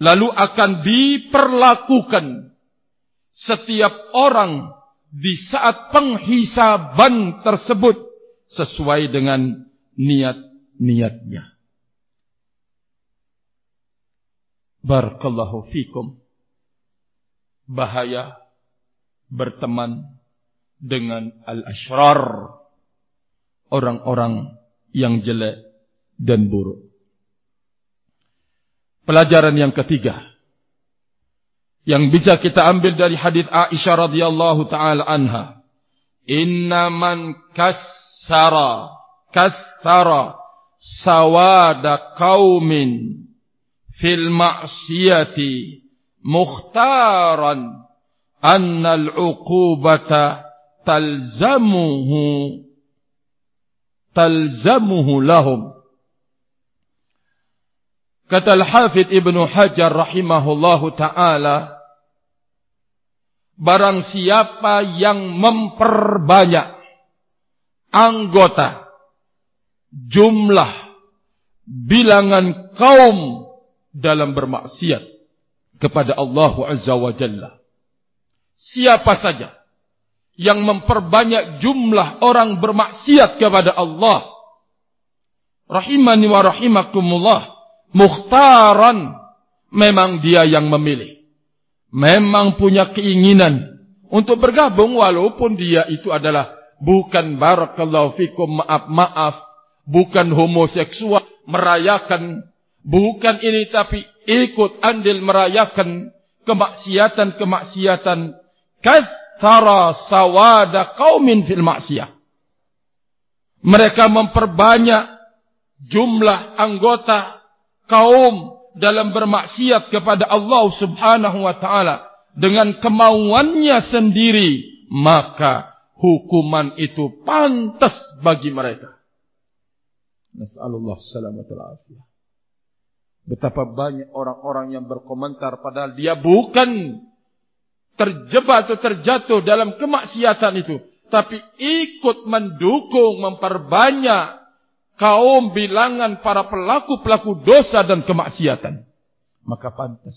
lalu akan diperlakukan setiap orang di saat penghisaban tersebut sesuai dengan niat-niatnya. Barakallahu fikum. Bahaya berteman dengan al-ashrar. orang-orang yang jelek dan buruk. Pelajaran yang ketiga yang bisa kita ambil dari hadis Aisyah radhiyallahu taala anha, "Inna man kassara kassara sawada qaumin fil ma'siyati mukhtaran anna al-uqubata talzamuhu talzamuhu lahum. Kata al-hafidh ibnu hajar rahimahullahu taala barang siapa yang memperbanyak anggota jumlah bilangan kaum dalam bermaksiat kepada Allah Azza wa Jalla siapa saja yang memperbanyak jumlah orang bermaksiat kepada Allah. Rahimani wa rahimakumullah. Mukhtaran. Memang dia yang memilih. Memang punya keinginan untuk bergabung walaupun dia itu adalah bukan barakallahu fikum maaf-maaf. Bukan homoseksual merayakan. Bukan ini tapi ikut andil merayakan kemaksiatan-kemaksiatan. Kata tara sawada qaumin fil ma'siyah. Mereka memperbanyak jumlah anggota kaum dalam bermaksiat kepada Allah Subhanahu wa taala dengan kemauannya sendiri, maka hukuman itu pantas bagi mereka. Nasallallahu salamatul afiyah. Betapa banyak orang-orang yang berkomentar padahal dia bukan terjebak atau terjatuh dalam kemaksiatan itu. Tapi ikut mendukung, memperbanyak kaum bilangan para pelaku-pelaku dosa dan kemaksiatan. Maka pantas.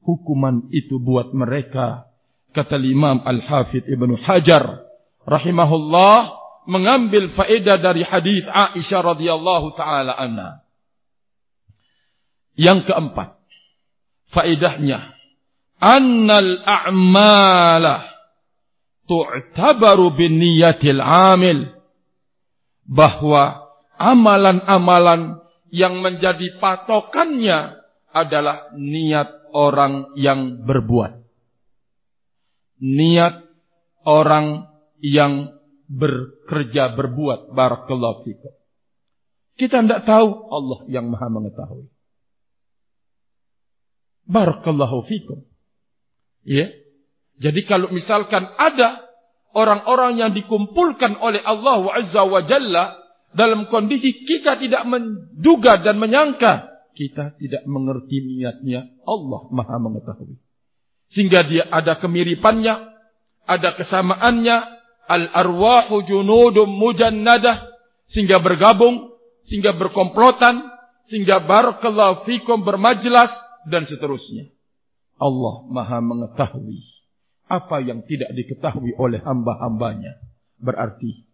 Hukuman itu buat mereka. Kata Imam Al-Hafidh Ibn Hajar. Rahimahullah. Mengambil faedah dari hadis Aisyah radhiyallahu taala anha. Yang keempat. Faedahnya annal a'mala tu'tabaru bin niyatil amil. Bahwa amalan-amalan yang menjadi patokannya adalah niat orang yang berbuat. Niat orang yang bekerja berbuat. Barakallahu fikum. Kita tidak tahu. Allah yang maha mengetahui. Barakallahu fikum Ya. Jadi kalau misalkan ada orang-orang yang dikumpulkan oleh Allah Azza wa Jalla dalam kondisi kita tidak menduga dan menyangka, kita tidak mengerti niatnya, Allah Maha mengetahui. Sehingga dia ada kemiripannya, ada kesamaannya, al-arwahu junudum mujannadah, sehingga bergabung, sehingga berkomplotan, sehingga barakallahu fikum bermajlas, dan seterusnya. Allah maha mengetahui apa yang tidak diketahui oleh hamba-hambanya. Berarti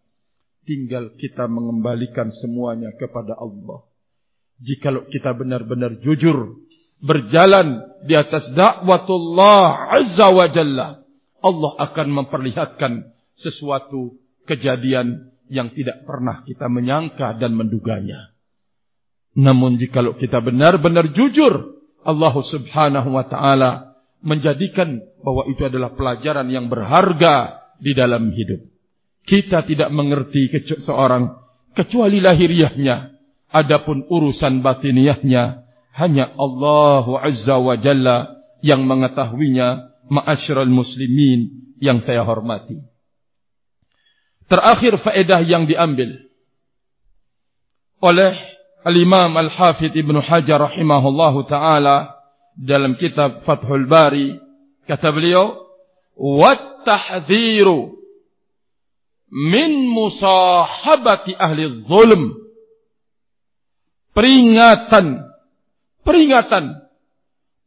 tinggal kita mengembalikan semuanya kepada Allah. Jikalau kita benar-benar jujur berjalan di atas dakwatullah azza wa jalla, Allah akan memperlihatkan sesuatu kejadian yang tidak pernah kita menyangka dan menduganya. Namun jikalau kita benar-benar jujur Allah subhanahu wa ta'ala menjadikan bahwa itu adalah pelajaran yang berharga di dalam hidup. Kita tidak mengerti seorang kecuali lahiriahnya. Adapun urusan batiniahnya hanya Allah Azza wa Jalla yang mengetahuinya ma'asyiral muslimin yang saya hormati. Terakhir faedah yang diambil oleh Al-Imam Al-Hafidh Ibn Hajar rahimahullahu taala dalam kitab Fathul Bari kata beliau wat-tahdhiru min musahabati ahli zulm peringatan peringatan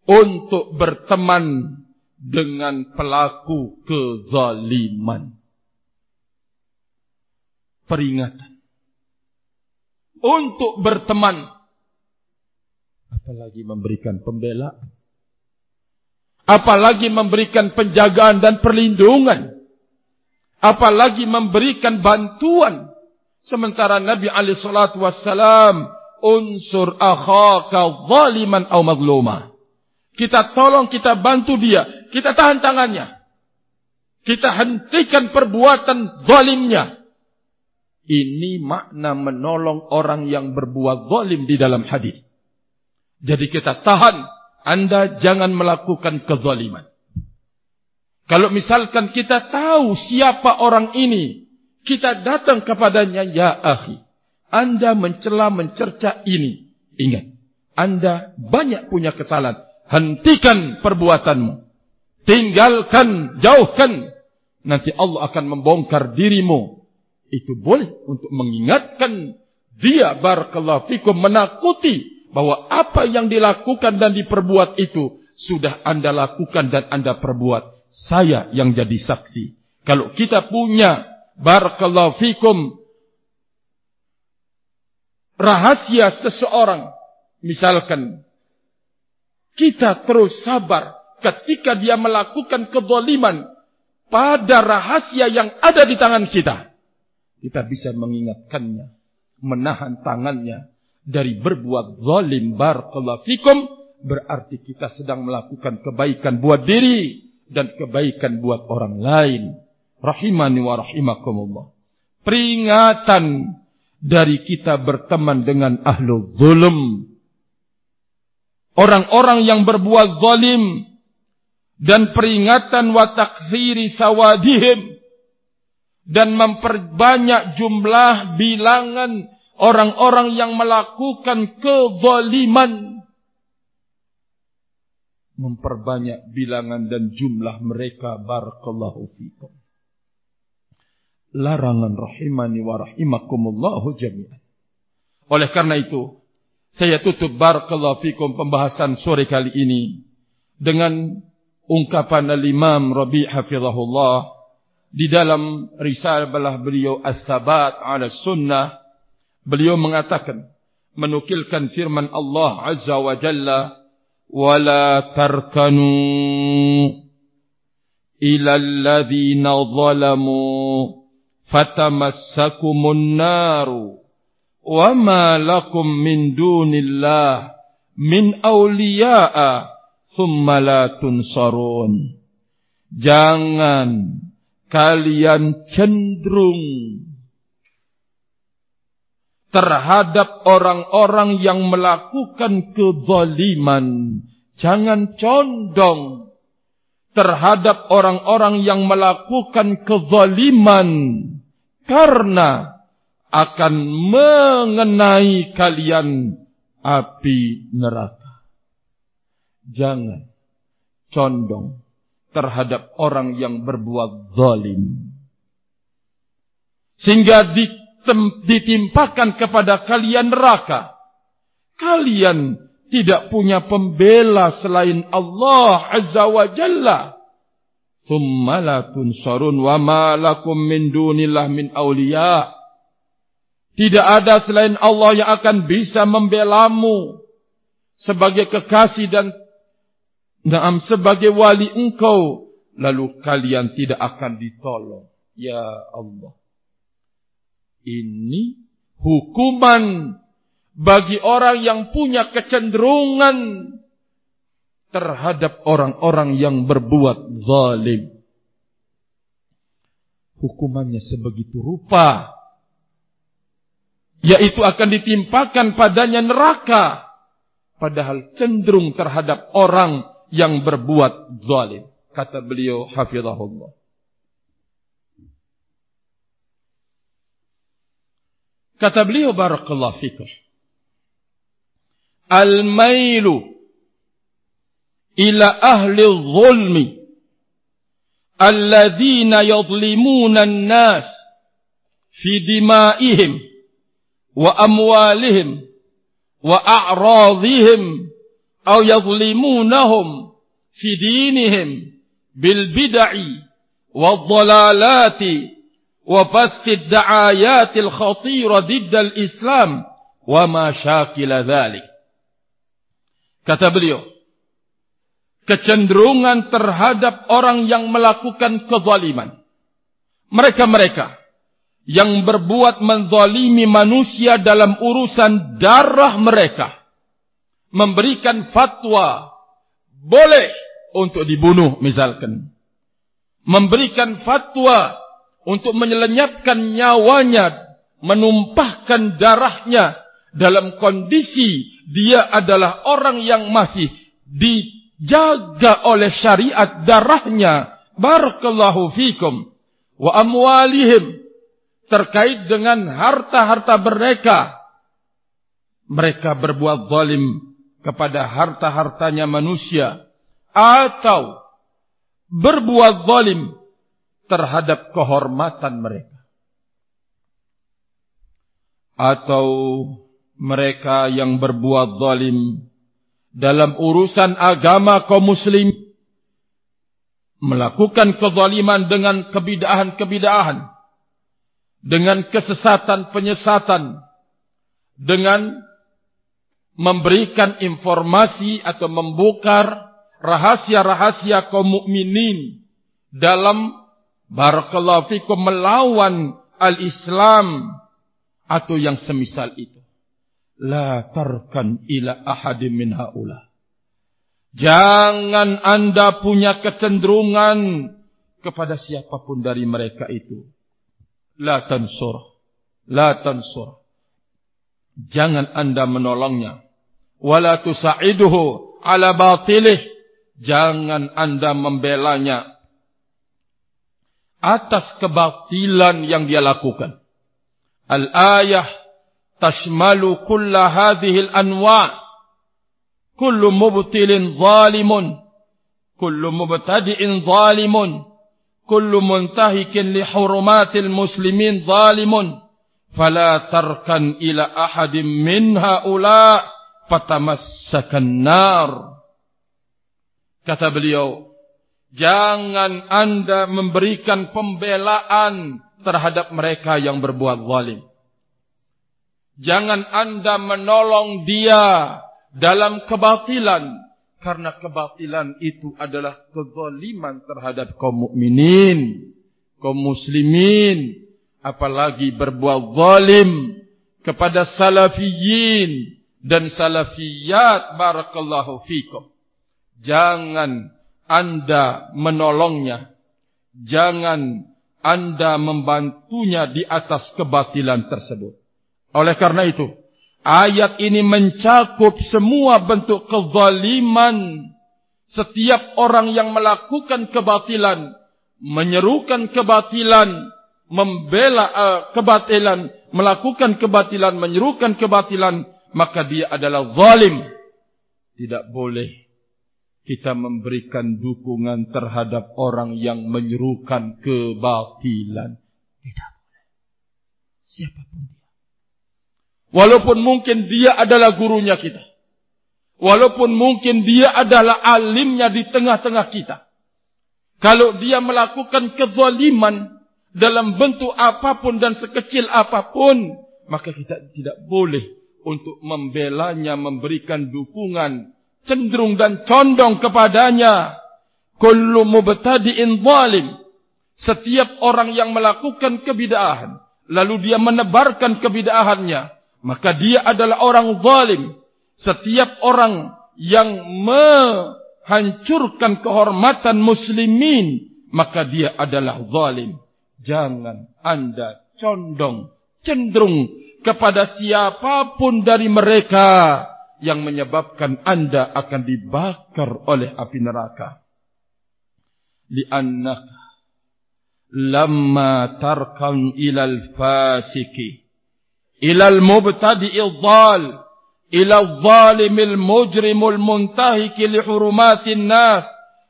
untuk berteman dengan pelaku kezaliman. Peringatan untuk berteman. Apalagi memberikan pembelaan. Apalagi memberikan penjagaan dan perlindungan. Apalagi memberikan bantuan. Sementara Nabi alaihi salatu wassalam unsur akhaka zaliman aw mazluma. Kita tolong, kita bantu dia, kita tahan tangannya. Kita hentikan perbuatan zalimnya. Ini makna menolong orang yang berbuat zalim di dalam hadis. Jadi kita tahan, Anda jangan melakukan kezaliman. Kalau misalkan kita tahu siapa orang ini, kita datang kepadanya, ya akhi, anda mencela mencerca ini. Ingat, anda banyak punya kesalahan. Hentikan perbuatanmu. Tinggalkan, jauhkan. Nanti Allah akan membongkar dirimu. Itu boleh untuk mengingatkan dia barakallahu fikum menakuti bahwa apa yang dilakukan dan diperbuat itu sudah anda lakukan dan anda perbuat. Saya yang jadi saksi. Kalau kita punya barakallahu fikum rahasia seseorang misalkan kita terus sabar ketika dia melakukan kezaliman pada rahasia yang ada di tangan kita kita bisa mengingatkannya menahan tangannya dari berbuat zalim barakallahu fikum berarti kita sedang melakukan kebaikan buat diri dan kebaikan buat orang lain rahimani wa rahimakumullah. Peringatan dari kita berteman dengan ahlu zulm. Orang-orang yang berbuat zalim dan peringatan wa takfiri sawadihim dan memperbanyak jumlah bilangan orang-orang yang melakukan kezaliman memperbanyak bilangan dan jumlah mereka barakallahu fikum larangan rahimani wa rahimakumullahu jami'an. Oleh karena itu, saya tutup barakallahu fikum pembahasan sore kali ini dengan ungkapan al-Imam Rabi' hafizahullah di dalam risalah beliau As-Sabat 'ala Sunnah beliau mengatakan menukilkan firman Allah Azza wa Jalla wala tarkanu ila alladhina zalamu fatamassakumun naru wa ma lakum min dunillah min awliya'a thumma la tunsarun. Jangan kalian cenderung terhadap orang-orang yang melakukan kezaliman jangan condong terhadap orang-orang yang melakukan kezaliman karena akan mengenai kalian api neraka. Jangan condong terhadap orang yang berbuat zalim. Sehingga ditimpakan kepada kalian neraka. Kalian tidak punya pembela selain Allah Azza wa Jalla. Thumma la tunsarun wa ma lakum min dunillah min awliya. Tidak ada selain Allah yang akan bisa membelamu sebagai kekasih dan naam sebagai wali engkau lalu kalian tidak akan ditolong ya Allah ini hukuman bagi orang yang punya kecenderungan terhadap orang-orang yang berbuat zalim. Hukumannya sebegitu rupa. Yaitu akan ditimpakan padanya neraka. Padahal cenderung terhadap orang yang berbuat zalim. Kata beliau hafizahullah. Kata beliau barakallah fikir. Al-mailu ila ahli zulmi alladhina yadlimuna an-nas fi dima'ihim wa amwalihim wa a'radihim aw yadhlimunahum fi dinihim bil bid'i wad dalalati wa fasti da'ayatil khatira diddal islam wa ma syakila dhalik kata beliau kecenderungan terhadap orang yang melakukan kezaliman mereka-mereka yang berbuat menzalimi manusia dalam urusan darah mereka memberikan fatwa boleh untuk dibunuh misalkan. Memberikan fatwa untuk menyelenyapkan nyawanya menumpahkan darahnya dalam kondisi dia adalah orang yang masih dijaga oleh syariat darahnya. Barakallahu fikum. Wa amwalihim. Terkait dengan harta-harta mereka. Mereka berbuat zalim kepada harta-hartanya manusia. Atau berbuat zalim terhadap kehormatan mereka. Atau mereka yang berbuat zalim dalam urusan agama kaum muslim melakukan kezaliman dengan kebidahan-kebidahan dengan kesesatan penyesatan dengan memberikan informasi atau membongkar rahasia-rahasia kaum mukminin dalam barakallahu fikum melawan al-Islam atau yang semisal itu. La tarkan ila ahadim min haula. Jangan anda punya kecenderungan kepada siapapun dari mereka itu. La tansur. La tansur. Jangan anda menolongnya wala tusaiduhu ala batilih. Jangan anda membelanya atas kebatilan yang dia lakukan. Al ayah tashmalu kulla hadhihi al anwa kullu mubtilin zalimun. Kullu mubtadi'in zalimun. Kullu muntahikin li hurumatil muslimin zalimun. Fala tarkan ila ahadin min haula' fatamassakan nar. Kata beliau, jangan anda memberikan pembelaan terhadap mereka yang berbuat zalim. Jangan anda menolong dia dalam kebatilan. Karena kebatilan itu adalah kezaliman terhadap kaum mukminin, kaum muslimin. Apalagi berbuat zalim kepada salafiyin, dan salafiyat barakallahu fikum. Jangan anda menolongnya. Jangan anda membantunya di atas kebatilan tersebut. Oleh karena itu, Ayat ini mencakup semua bentuk kezaliman. Setiap orang yang melakukan kebatilan, menyerukan kebatilan, membela uh, kebatilan, melakukan kebatilan, menyerukan kebatilan, maka dia adalah zalim. Tidak boleh kita memberikan dukungan terhadap orang yang menyerukan kebatilan. Tidak boleh. Siapapun Walaupun mungkin dia adalah gurunya kita. Walaupun mungkin dia adalah alimnya di tengah-tengah kita. Kalau dia melakukan kezaliman dalam bentuk apapun dan sekecil apapun. Maka kita tidak boleh untuk membelanya, memberikan dukungan. Cenderung dan condong kepadanya. Kullu mubtadi'in zalim. Setiap orang yang melakukan kebidahan. Lalu dia menebarkan kebidahannya maka dia adalah orang zalim. Setiap orang yang menghancurkan kehormatan muslimin, maka dia adalah zalim. Jangan anda condong, cenderung kepada siapapun dari mereka yang menyebabkan anda akan dibakar oleh api neraka. Liannaka lamma tarkan ilal fasiki إلى المبتدئ الضال إلى الظالم المجرم المنتهك لحرمات الناس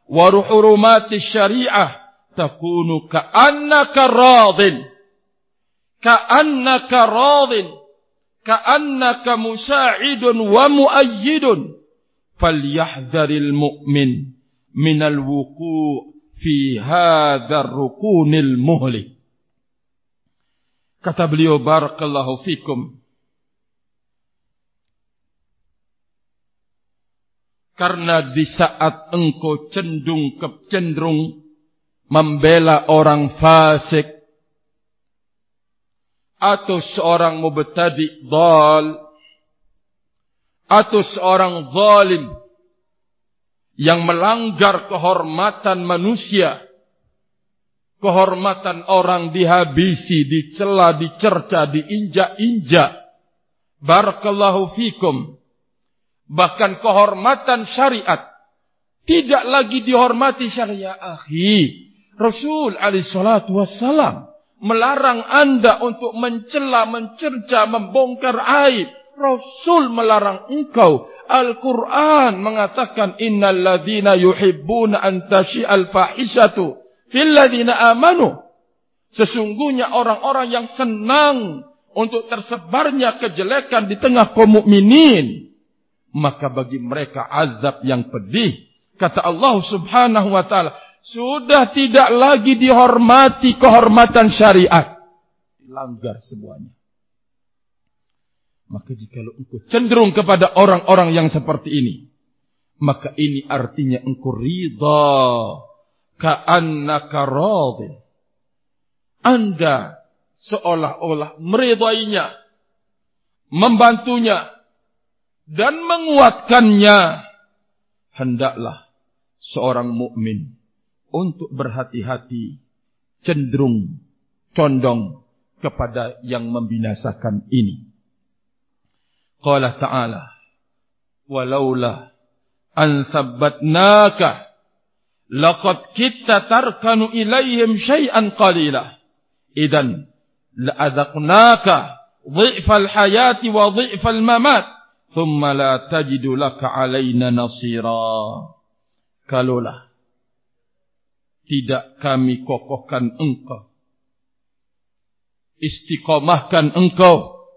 وحرمات الشريعة تكون كأنك راض ka'annaka radin. Ka'annaka musa'idun wa mu'ayyidun. Falyahdharil mu'min min alwuqu' fi hadzal rukunil muhli. Kata beliau barakallahu fikum. Karena di saat engkau cendung kecenderung membela orang fasik atau seorang mubtadi dal. Atau seorang zalim. Yang melanggar kehormatan manusia. Kehormatan orang dihabisi dicela dicerca diinjak-injak. Barakallahu fikum. Bahkan kehormatan syariat. Tidak lagi dihormati syariat. Akhi Rasul alaihi salatu wassalam melarang anda untuk mencela, mencerca, membongkar aib. Rasul melarang engkau. Al-Quran mengatakan innal ladhina yuhibbuna an tashi'al fahishatu fil ladhina amanu. Sesungguhnya orang-orang yang senang untuk tersebarnya kejelekan di tengah kaum mukminin, maka bagi mereka azab yang pedih. Kata Allah Subhanahu wa taala, sudah tidak lagi dihormati kehormatan syariat. Dilanggar semuanya. Maka jika engkau cenderung kepada orang-orang yang seperti ini. Maka ini artinya engkau ridha. Ka'annaka radin. Anda seolah-olah meridainya. Membantunya. Dan menguatkannya. Hendaklah seorang mukmin untuk berhati-hati cenderung condong kepada yang membinasakan ini. Qala ta'ala walaula an sabbatnaka laqad kitta tarkanu ilayhim shay'an qalila idan la'adhaqnaka dhi'fa al-hayati wa dhi'fa al-mamat thumma la tajidu laka 'alaina nasira kalaulah tidak kami kokohkan engkau. Istiqomahkan engkau.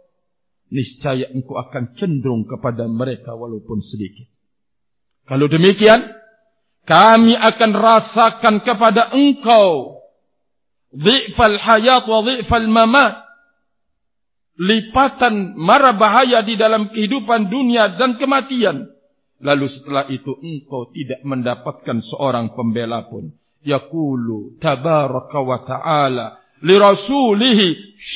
Niscaya engkau akan cenderung kepada mereka walaupun sedikit. Kalau demikian, kami akan rasakan kepada engkau. Dhi'fal hayat wa dhi'fal mamat. Lipatan mara bahaya di dalam kehidupan dunia dan kematian. Lalu setelah itu engkau tidak mendapatkan seorang pembela pun yaqulu tabaraka wa ta'ala li rasulihi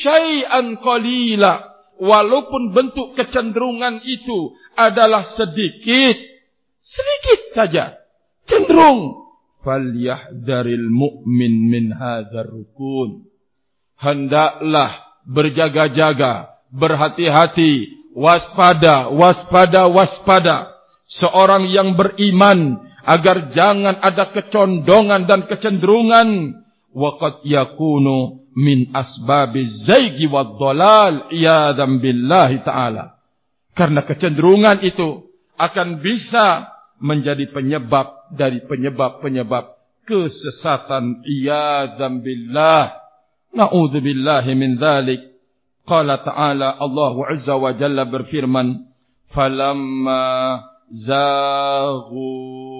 syai'an qalila. Walaupun bentuk kecenderungan itu adalah sedikit sedikit saja cenderung. Falyahdaril mu'min min hadzal rukun. Hendaklah berjaga-jaga berhati-hati waspada waspada waspada. Seorang yang beriman agar jangan ada kecondongan dan kecenderungan. Waqad yakunu min asbabiz zaigi wad dalal iyadam billahi taala. Karena kecenderungan itu akan bisa menjadi penyebab dari penyebab-penyebab kesesatan iyadam billah. Naudzubillahi min dzalik qala taala Allah azza wa jalla berfirman falamma zaghu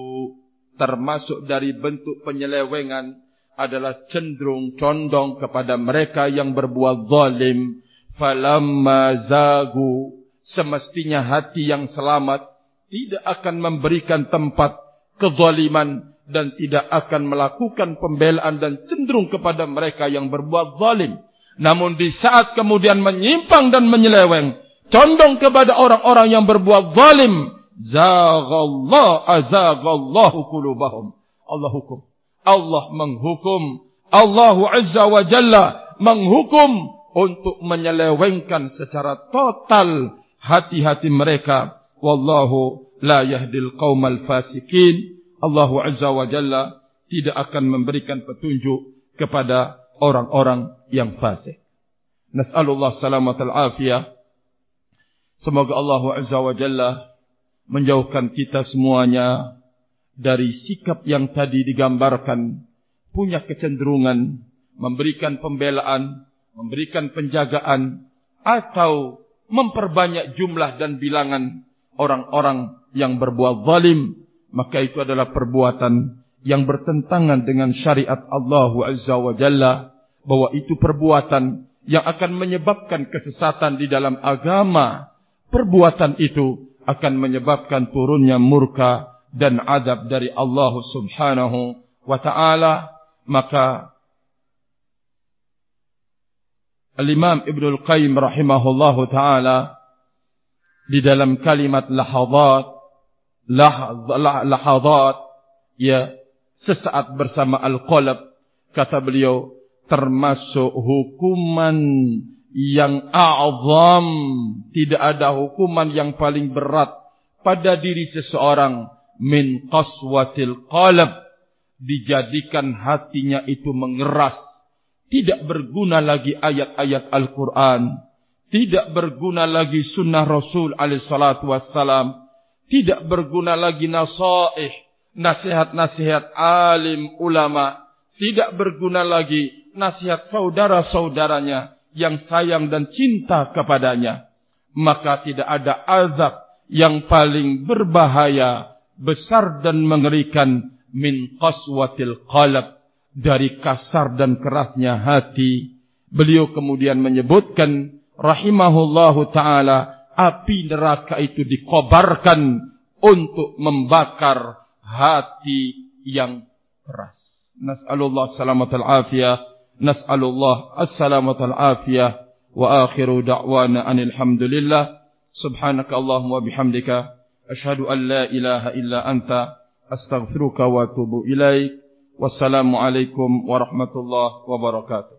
termasuk dari bentuk penyelewengan adalah cenderung condong kepada mereka yang berbuat zalim. Falamma zagu semestinya hati yang selamat tidak akan memberikan tempat kezaliman dan tidak akan melakukan pembelaan dan cenderung kepada mereka yang berbuat zalim. Namun di saat kemudian menyimpang dan menyeleweng condong kepada orang-orang yang berbuat zalim Zaghallah azaghallahu qulubahum. Allah hukum. Allah menghukum. Allah Azza wa Jalla menghukum untuk menyelewengkan secara total hati-hati mereka. Wallahu la yahdil qaumal fasikin. Allah Azza wa Jalla tidak akan memberikan petunjuk kepada orang-orang yang fasik. Nas'alullah salamat al-afiyah. Semoga Allah Azza wa Jalla menjauhkan kita semuanya dari sikap yang tadi digambarkan punya kecenderungan memberikan pembelaan, memberikan penjagaan atau memperbanyak jumlah dan bilangan orang-orang yang berbuat zalim, maka itu adalah perbuatan yang bertentangan dengan syariat Allah Azza wa Jalla bahwa itu perbuatan yang akan menyebabkan kesesatan di dalam agama. Perbuatan itu akan menyebabkan turunnya murka dan adab dari Allah Subhanahu wa taala. Maka Al-Imam Ibn Al-Qayyim rahimahullahu ta'ala di dalam kalimat lahadat lahadat ya sesaat bersama al-qalb kata beliau termasuk hukuman yang azam. Tidak ada hukuman yang paling berat pada diri seseorang min qaswatil qalb. Dijadikan hatinya itu mengeras. Tidak berguna lagi ayat-ayat Al-Quran. Tidak berguna lagi sunnah Rasul alaihi wassalam. Tidak berguna lagi nasaih, nasihat-nasihat alim ulama. Tidak berguna lagi nasihat saudara-saudaranya yang sayang dan cinta kepadanya. Maka tidak ada azab yang paling berbahaya, besar dan mengerikan min qaswatil qalab dari kasar dan kerasnya hati. Beliau kemudian menyebutkan rahimahullahu taala api neraka itu dikobarkan untuk membakar hati yang keras. Nas'alullah salamatul afiyah. Nas'alullah as-salamatul afiyah. Wa akhiru da'wana anil hamdulillah. Subhanaka Allahumma bihamdika. Ashadu an la ilaha illa anta. Astaghfiruka wa tubu ilaik. Wassalamualaikum warahmatullahi wabarakatuh.